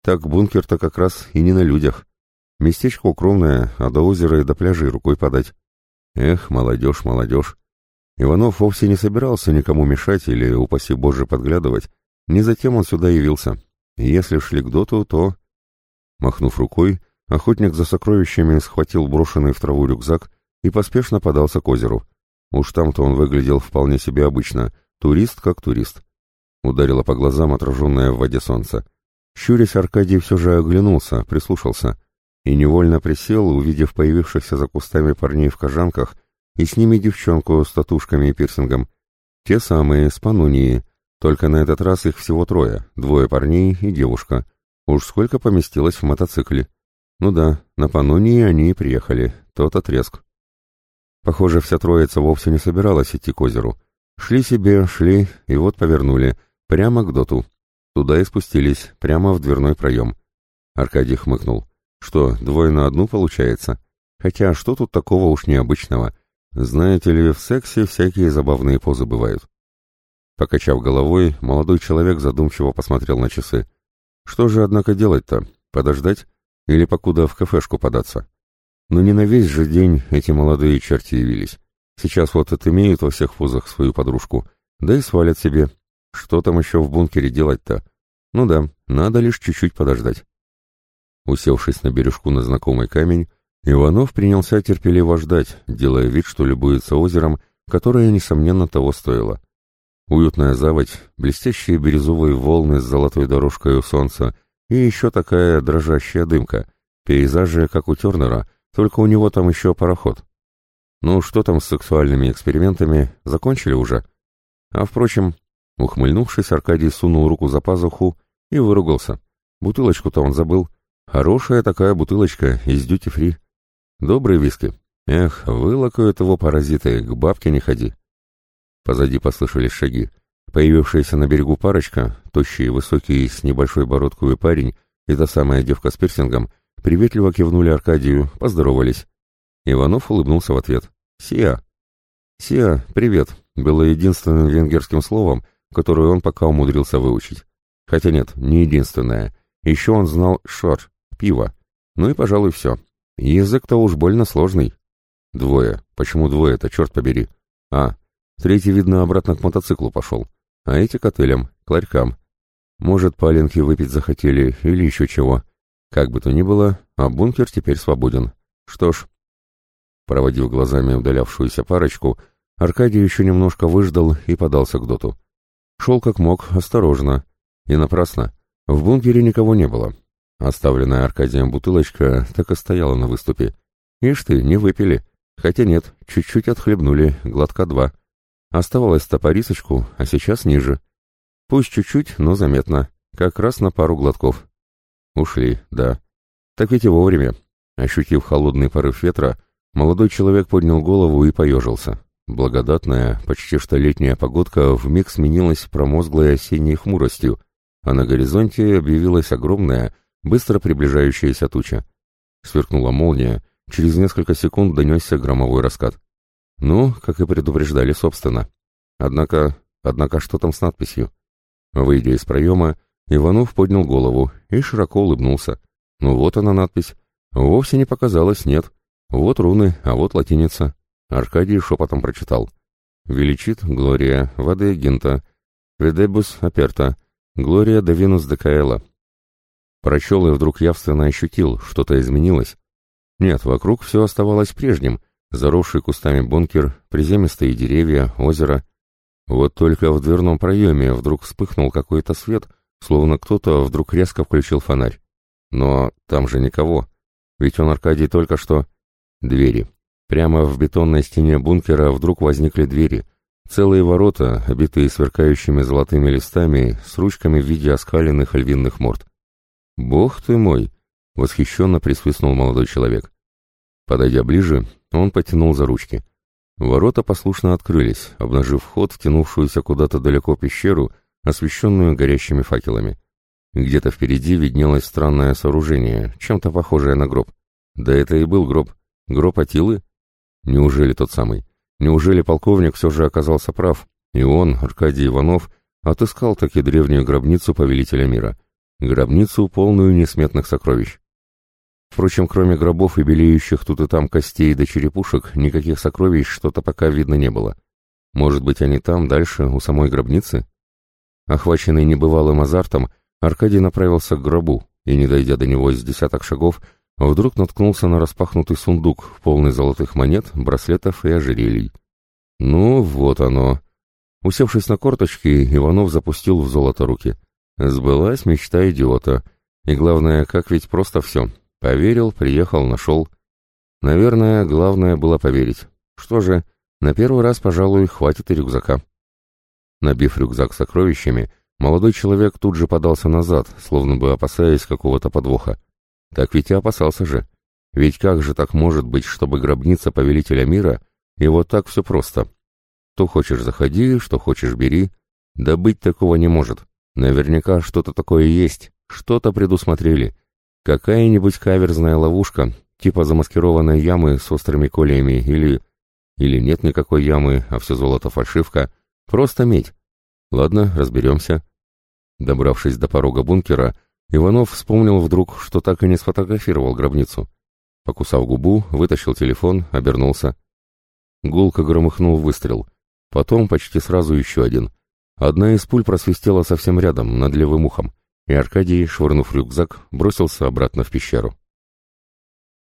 Так бункер-то как раз и не на людях. Местечко укромное, а до озера и до пляжей рукой подать. Эх, молодежь, молодежь. Иванов вовсе не собирался никому мешать или, упаси Боже, подглядывать. Не затем он сюда явился. Если шли к доту, то... Махнув рукой, охотник за сокровищами схватил брошенный в траву рюкзак и поспешно подался к озеру. Уж там-то он выглядел вполне себе обычно, турист как турист. Ударило по глазам отраженное в воде солнце. Щурясь, Аркадий все же оглянулся, прислушался и невольно присел, увидев появившихся за кустами парней в кожанках и с ними девчонку с татушками и пирсингом. Те самые, с Панунии, только на этот раз их всего трое, двое парней и девушка. Уж сколько поместилось в мотоцикле. Ну да, на Панунии они и приехали, тот отрезк. Похоже, вся троица вовсе не собиралась идти к озеру. Шли себе, шли, и вот повернули, прямо к доту. Туда и спустились, прямо в дверной проем. Аркадий хмыкнул. Что, двое на одну получается? Хотя, что тут такого уж необычного? Знаете ли, в сексе всякие забавные позы бывают. Покачав головой, молодой человек задумчиво посмотрел на часы. Что же, однако, делать-то? Подождать? Или покуда в кафешку податься? Но не на весь же день эти молодые черти явились. Сейчас вот отымеют во всех позах свою подружку, да и свалят себе. Что там еще в бункере делать-то? Ну да, надо лишь чуть-чуть подождать. Усевшись на бережку на знакомый камень, Иванов принялся терпеливо ждать, делая вид, что любуется озером, которое, несомненно, того стоило. Уютная заводь, блестящие бирюзовые волны с золотой дорожкой у солнца и еще такая дрожащая дымка. Пейзажи, как у Тернера, только у него там еще пароход. Ну, что там с сексуальными экспериментами, закончили уже? А, впрочем, Ухмыльнувшись, Аркадий сунул руку за пазуху и выругался. Бутылочку-то он забыл. Хорошая такая бутылочка из дьюти-фри. Добрые виски. Эх, вылакают его паразиты, к бабке не ходи. Позади послышались шаги. Появившаяся на берегу парочка, тощий и высокий с небольшой бородкой парень и та самая девка с пирсингом, приветливо кивнули Аркадию, поздоровались. Иванов улыбнулся в ответ. «Сия!» «Сия, привет!» было единственным венгерским словом, которое он пока умудрился выучить. Хотя нет, не единственное. Еще он знал «шор» — пиво. Ну и, пожалуй, все. Язык-то уж больно сложный. Двое. Почему двое-то, черт побери? А, третий, видно, обратно к мотоциклу пошел. А эти к отелям, к ларькам. Может, паленки выпить захотели или еще чего. Как бы то ни было, а бункер теперь свободен. Что ж, проводив глазами удалявшуюся парочку, Аркадий еще немножко выждал и подался к доту. Шел как мог, осторожно. И напрасно. В бункере никого не было. Оставленная Аркадием бутылочка так и стояла на выступе. Ишь ты, не выпили. Хотя нет, чуть-чуть отхлебнули, глотка два. Оставалось топорисочку, а сейчас ниже. Пусть чуть-чуть, но заметно. Как раз на пару глотков. Ушли, да. Так ведь и вовремя. Ощутив холодный порыв ветра, молодой человек поднял голову и поежился. Благодатная, почти что летняя погодка вмиг сменилась промозглой осенней хмуростью, а на горизонте объявилась огромная, быстро приближающаяся туча. Сверкнула молния, через несколько секунд донесся громовой раскат. Ну, как и предупреждали, собственно. Однако, однако что там с надписью? Выйдя из проема, Иванов поднял голову и широко улыбнулся. Ну вот она надпись. Вовсе не показалось, нет. Вот руны, а вот латиница. Аркадий шепотом прочитал. «Величит Глория, воды Гинта, Ведебус Аперта, Глория де Винус де Каэла». Прочел и вдруг явственно ощутил, что-то изменилось. Нет, вокруг все оставалось прежним, заросший кустами бункер, приземистые деревья, озеро. Вот только в дверном проеме вдруг вспыхнул какой-то свет, словно кто-то вдруг резко включил фонарь. Но там же никого, ведь он, Аркадий, только что... Двери. Прямо в бетонной стене бункера вдруг возникли двери. Целые ворота, обитые сверкающими золотыми листами, с ручками в виде оскаленных львиных морд. «Бог ты мой!» — восхищенно присвистнул молодой человек. Подойдя ближе, он потянул за ручки. Ворота послушно открылись, обнажив вход в тянувшуюся куда-то далеко пещеру, освещенную горящими факелами. Где-то впереди виднелось странное сооружение, чем-то похожее на гроб. Да это и был гроб. Гроб Атилы? Неужели тот самый? Неужели полковник все же оказался прав, и он, Аркадий Иванов, отыскал таки древнюю гробницу повелителя мира? Гробницу, полную несметных сокровищ. Впрочем, кроме гробов и белеющих тут и там костей до черепушек, никаких сокровищ что-то пока видно не было. Может быть, они там, дальше, у самой гробницы? Охваченный небывалым азартом, Аркадий направился к гробу, и, не дойдя до него с десяток шагов, вдруг наткнулся на распахнутый сундук, полный золотых монет, браслетов и ожерелий. Ну, вот оно. Усевшись на корточки, Иванов запустил в золото руки. Сбылась мечта идиота. И главное, как ведь просто все. Поверил, приехал, нашел. Наверное, главное было поверить. Что же, на первый раз, пожалуй, хватит и рюкзака. Набив рюкзак сокровищами, молодой человек тут же подался назад, словно бы опасаясь какого-то подвоха. Так ведь и опасался же. Ведь как же так может быть, чтобы гробница повелителя мира, и вот так все просто? Что хочешь заходи, что хочешь бери. Да быть такого не может. Наверняка что-то такое есть, что-то предусмотрели. Какая-нибудь каверзная ловушка, типа замаскированной ямы с острыми колиями, или... Или нет никакой ямы, а все золото фальшивка. Просто медь. Ладно, разберемся. Добравшись до порога бункера, Иванов вспомнил вдруг, что так и не сфотографировал гробницу. Покусав губу, вытащил телефон, обернулся. Гулко громыхнул выстрел. Потом почти сразу еще один. Одна из пуль просвистела совсем рядом, над левым ухом, и Аркадий, швырнув рюкзак, бросился обратно в пещеру.